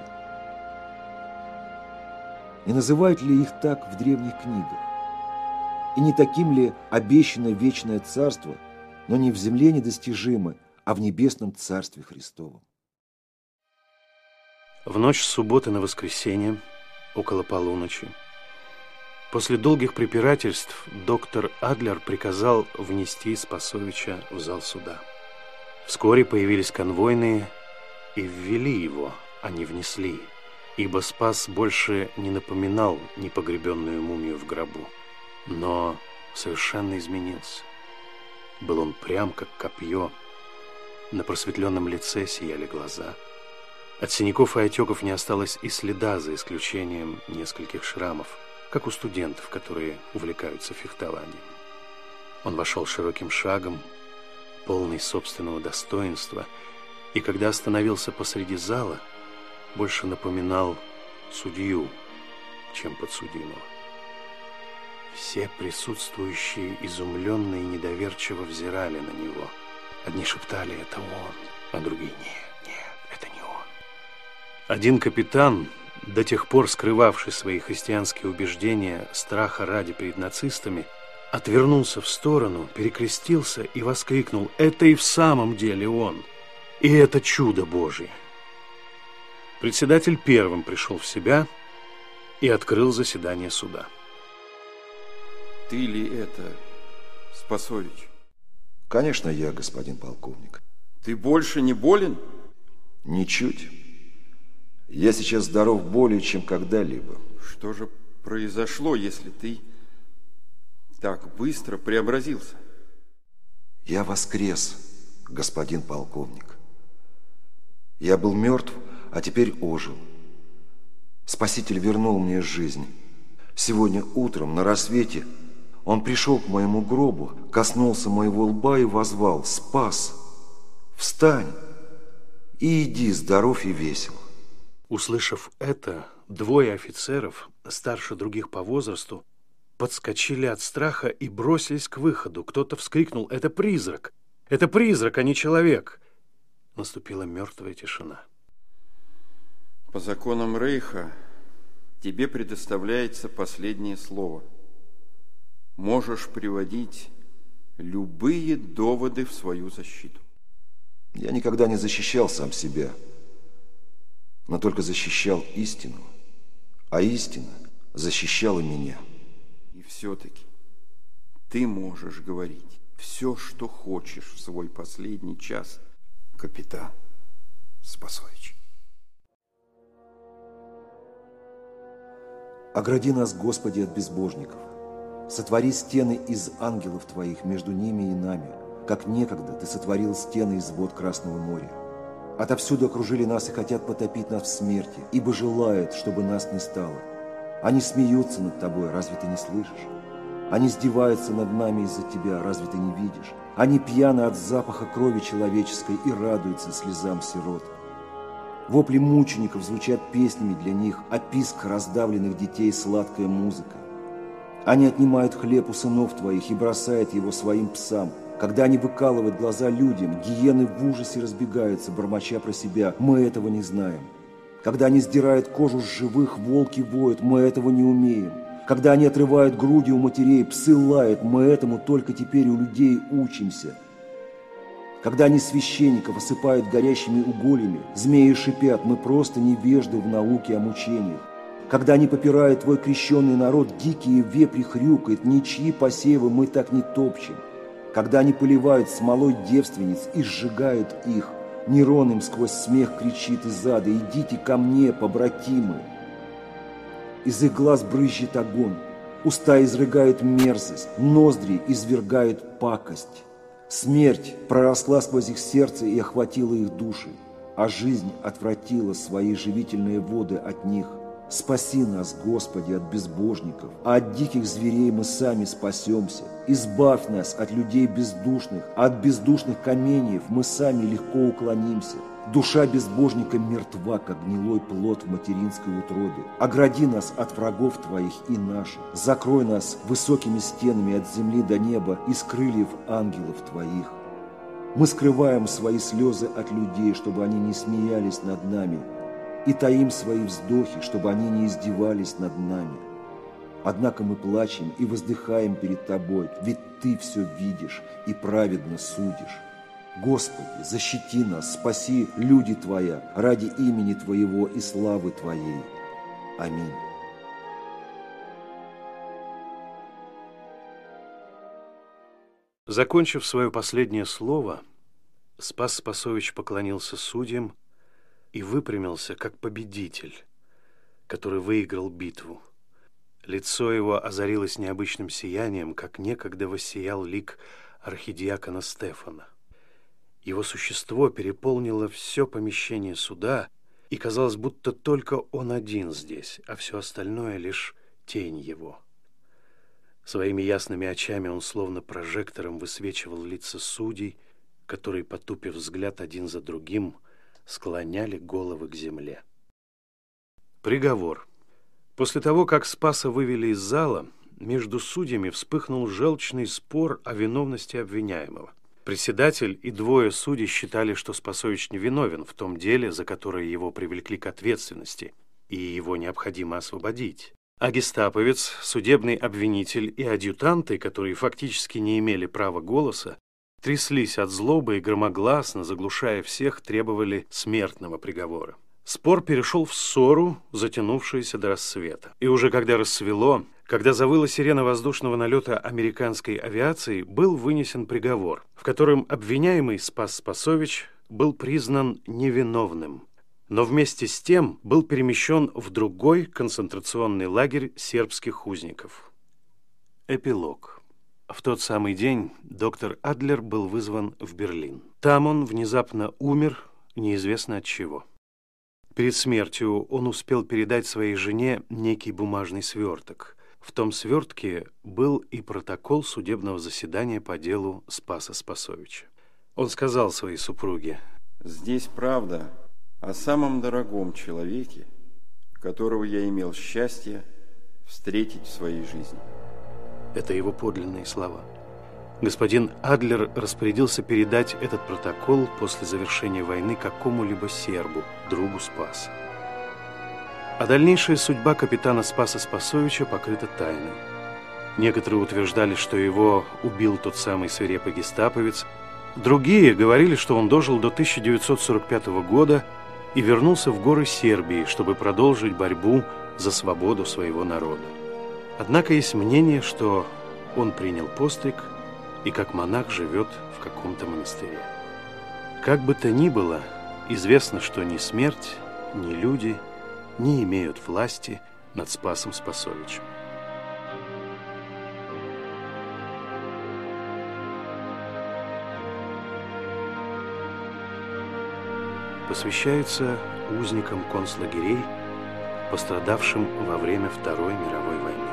И называют ли их так в древних книгах? И не таким ли обещано вечное царство, но не в земле недостижимо, а в небесном царстве Христовом? В ночь с субботы на воскресенье, около полуночи, после долгих препирательств доктор Адлер приказал внести Спасовича в зал суда. Вскоре появились конвойные и ввели его, а не внесли, ибо Спас больше не напоминал непогребенную мумию в гробу, но совершенно изменился. Был он прям как копье, на просветленном лице сияли глаза – от синяков и отеков не осталось и следа, за исключением нескольких шрамов, как у студентов, которые увлекаются фехтованием. Он вошел широким шагом, полный собственного достоинства, и когда остановился посреди зала, больше напоминал судью, чем подсудимого. Все присутствующие изумленно и недоверчиво взирали на него. Одни шептали «это он», а другие «нет». Один капитан, до тех пор скрывавший свои христианские убеждения страха ради перед нацистами, отвернулся в сторону, перекрестился и воскликнул «Это и в самом деле он! И это чудо Божие!» Председатель первым пришел в себя и открыл заседание суда. Ты ли это, Спасович? Конечно, я, господин полковник. Ты больше не болен? Ничуть. Я сейчас здоров более, чем когда-либо. Что же произошло, если ты так быстро преобразился? Я воскрес, господин полковник. Я был мертв, а теперь ожил. Спаситель вернул мне жизнь. Сегодня утром на рассвете он пришел к моему гробу, коснулся моего лба и возвал «Спас! Встань и иди здоров и весел!» Услышав это, двое офицеров, старше других по возрасту, подскочили от страха и бросились к выходу. Кто-то вскрикнул «Это призрак! Это призрак, а не человек!» Наступила мертвая тишина. По законам Рейха тебе предоставляется последнее слово. Можешь приводить любые доводы в свою защиту. Я никогда не защищал сам себя но только защищал истину, а истина защищала меня. И все-таки ты можешь говорить все, что хочешь в свой последний час, капитан Спасович. Огради нас, Господи, от безбожников. Сотвори стены из ангелов Твоих между ними и нами, как некогда Ты сотворил стены из вод Красного моря. Отовсюду окружили нас и хотят потопить нас в смерти, ибо желают, чтобы нас не стало. Они смеются над тобой, разве ты не слышишь? Они издеваются над нами из-за тебя, разве ты не видишь? Они пьяны от запаха крови человеческой и радуются слезам сирот. Вопли мучеников звучат песнями для них, а писк раздавленных детей – сладкая музыка. Они отнимают хлеб у сынов твоих и бросают его своим псам – когда они выкалывают глаза людям, гиены в ужасе разбегаются, бормоча про себя. Мы этого не знаем. Когда они сдирают кожу с живых, волки воют, мы этого не умеем. Когда они отрывают груди у матерей, псы лают, мы этому только теперь у людей учимся. Когда они священников осыпают горящими угольями, змеи шипят, мы просто невежды в науке о мучениях. Когда они попирают твой крещенный народ, дикие вепри хрюкают, ничьи посевы мы так не топчем. Когда они поливают смолой девственниц и сжигают их, Нерон им сквозь смех кричит из ада, идите ко мне, побратимы. Из их глаз брызжет огонь, уста изрыгают мерзость, ноздри извергают пакость. Смерть проросла сквозь их сердце и охватила их души, а жизнь отвратила свои живительные воды от них. Спаси нас, Господи, от безбожников, а от диких зверей мы сами спасемся. Избавь нас от людей бездушных, а от бездушных каменьев мы сами легко уклонимся. Душа безбожника мертва, как гнилой плод в материнской утробе. Огради нас от врагов Твоих и наших. Закрой нас высокими стенами от земли до неба из крыльев ангелов Твоих. Мы скрываем свои слезы от людей, чтобы они не смеялись над нами, и таим свои вздохи, чтобы они не издевались над нами. Однако мы плачем и воздыхаем перед Тобой, ведь Ты все видишь и праведно судишь. Господи, защити нас, спаси люди Твоя ради имени Твоего и славы Твоей. Аминь. Закончив свое последнее слово, Спас Спасович поклонился судьям и выпрямился, как победитель, который выиграл битву. Лицо его озарилось необычным сиянием, как некогда воссиял лик архидиакона Стефана. Его существо переполнило все помещение суда, и казалось, будто только он один здесь, а все остальное лишь тень его. Своими ясными очами он словно прожектором высвечивал лица судей, которые, потупив взгляд один за другим, склоняли головы к земле. Приговор. После того, как Спаса вывели из зала, между судьями вспыхнул желчный спор о виновности обвиняемого. Председатель и двое судей считали, что Спасович невиновен в том деле, за которое его привлекли к ответственности, и его необходимо освободить. А гестаповец, судебный обвинитель и адъютанты, которые фактически не имели права голоса, тряслись от злобы и громогласно, заглушая всех, требовали смертного приговора. Спор перешел в ссору, затянувшуюся до рассвета. И уже когда рассвело, когда завыла сирена воздушного налета американской авиации, был вынесен приговор, в котором обвиняемый Спас Спасович был признан невиновным, но вместе с тем был перемещен в другой концентрационный лагерь сербских узников. Эпилог. В тот самый день доктор Адлер был вызван в Берлин. Там он внезапно умер, неизвестно от чего. Перед смертью он успел передать своей жене некий бумажный сверток. В том свертке был и протокол судебного заседания по делу Спаса Спасовича. Он сказал своей супруге, «Здесь правда о самом дорогом человеке, которого я имел счастье встретить в своей жизни». Это его подлинные слова. Господин Адлер распорядился передать этот протокол после завершения войны какому-либо сербу, другу Спаса. А дальнейшая судьба капитана Спаса Спасовича покрыта тайной. Некоторые утверждали, что его убил тот самый свирепый гестаповец. Другие говорили, что он дожил до 1945 года и вернулся в горы Сербии, чтобы продолжить борьбу за свободу своего народа. Однако есть мнение, что он принял постриг – и как монах живет в каком-то монастыре. Как бы то ни было, известно, что ни смерть, ни люди не имеют власти над Спасом Спасовичем. Посвящается узникам концлагерей, пострадавшим во время Второй мировой войны.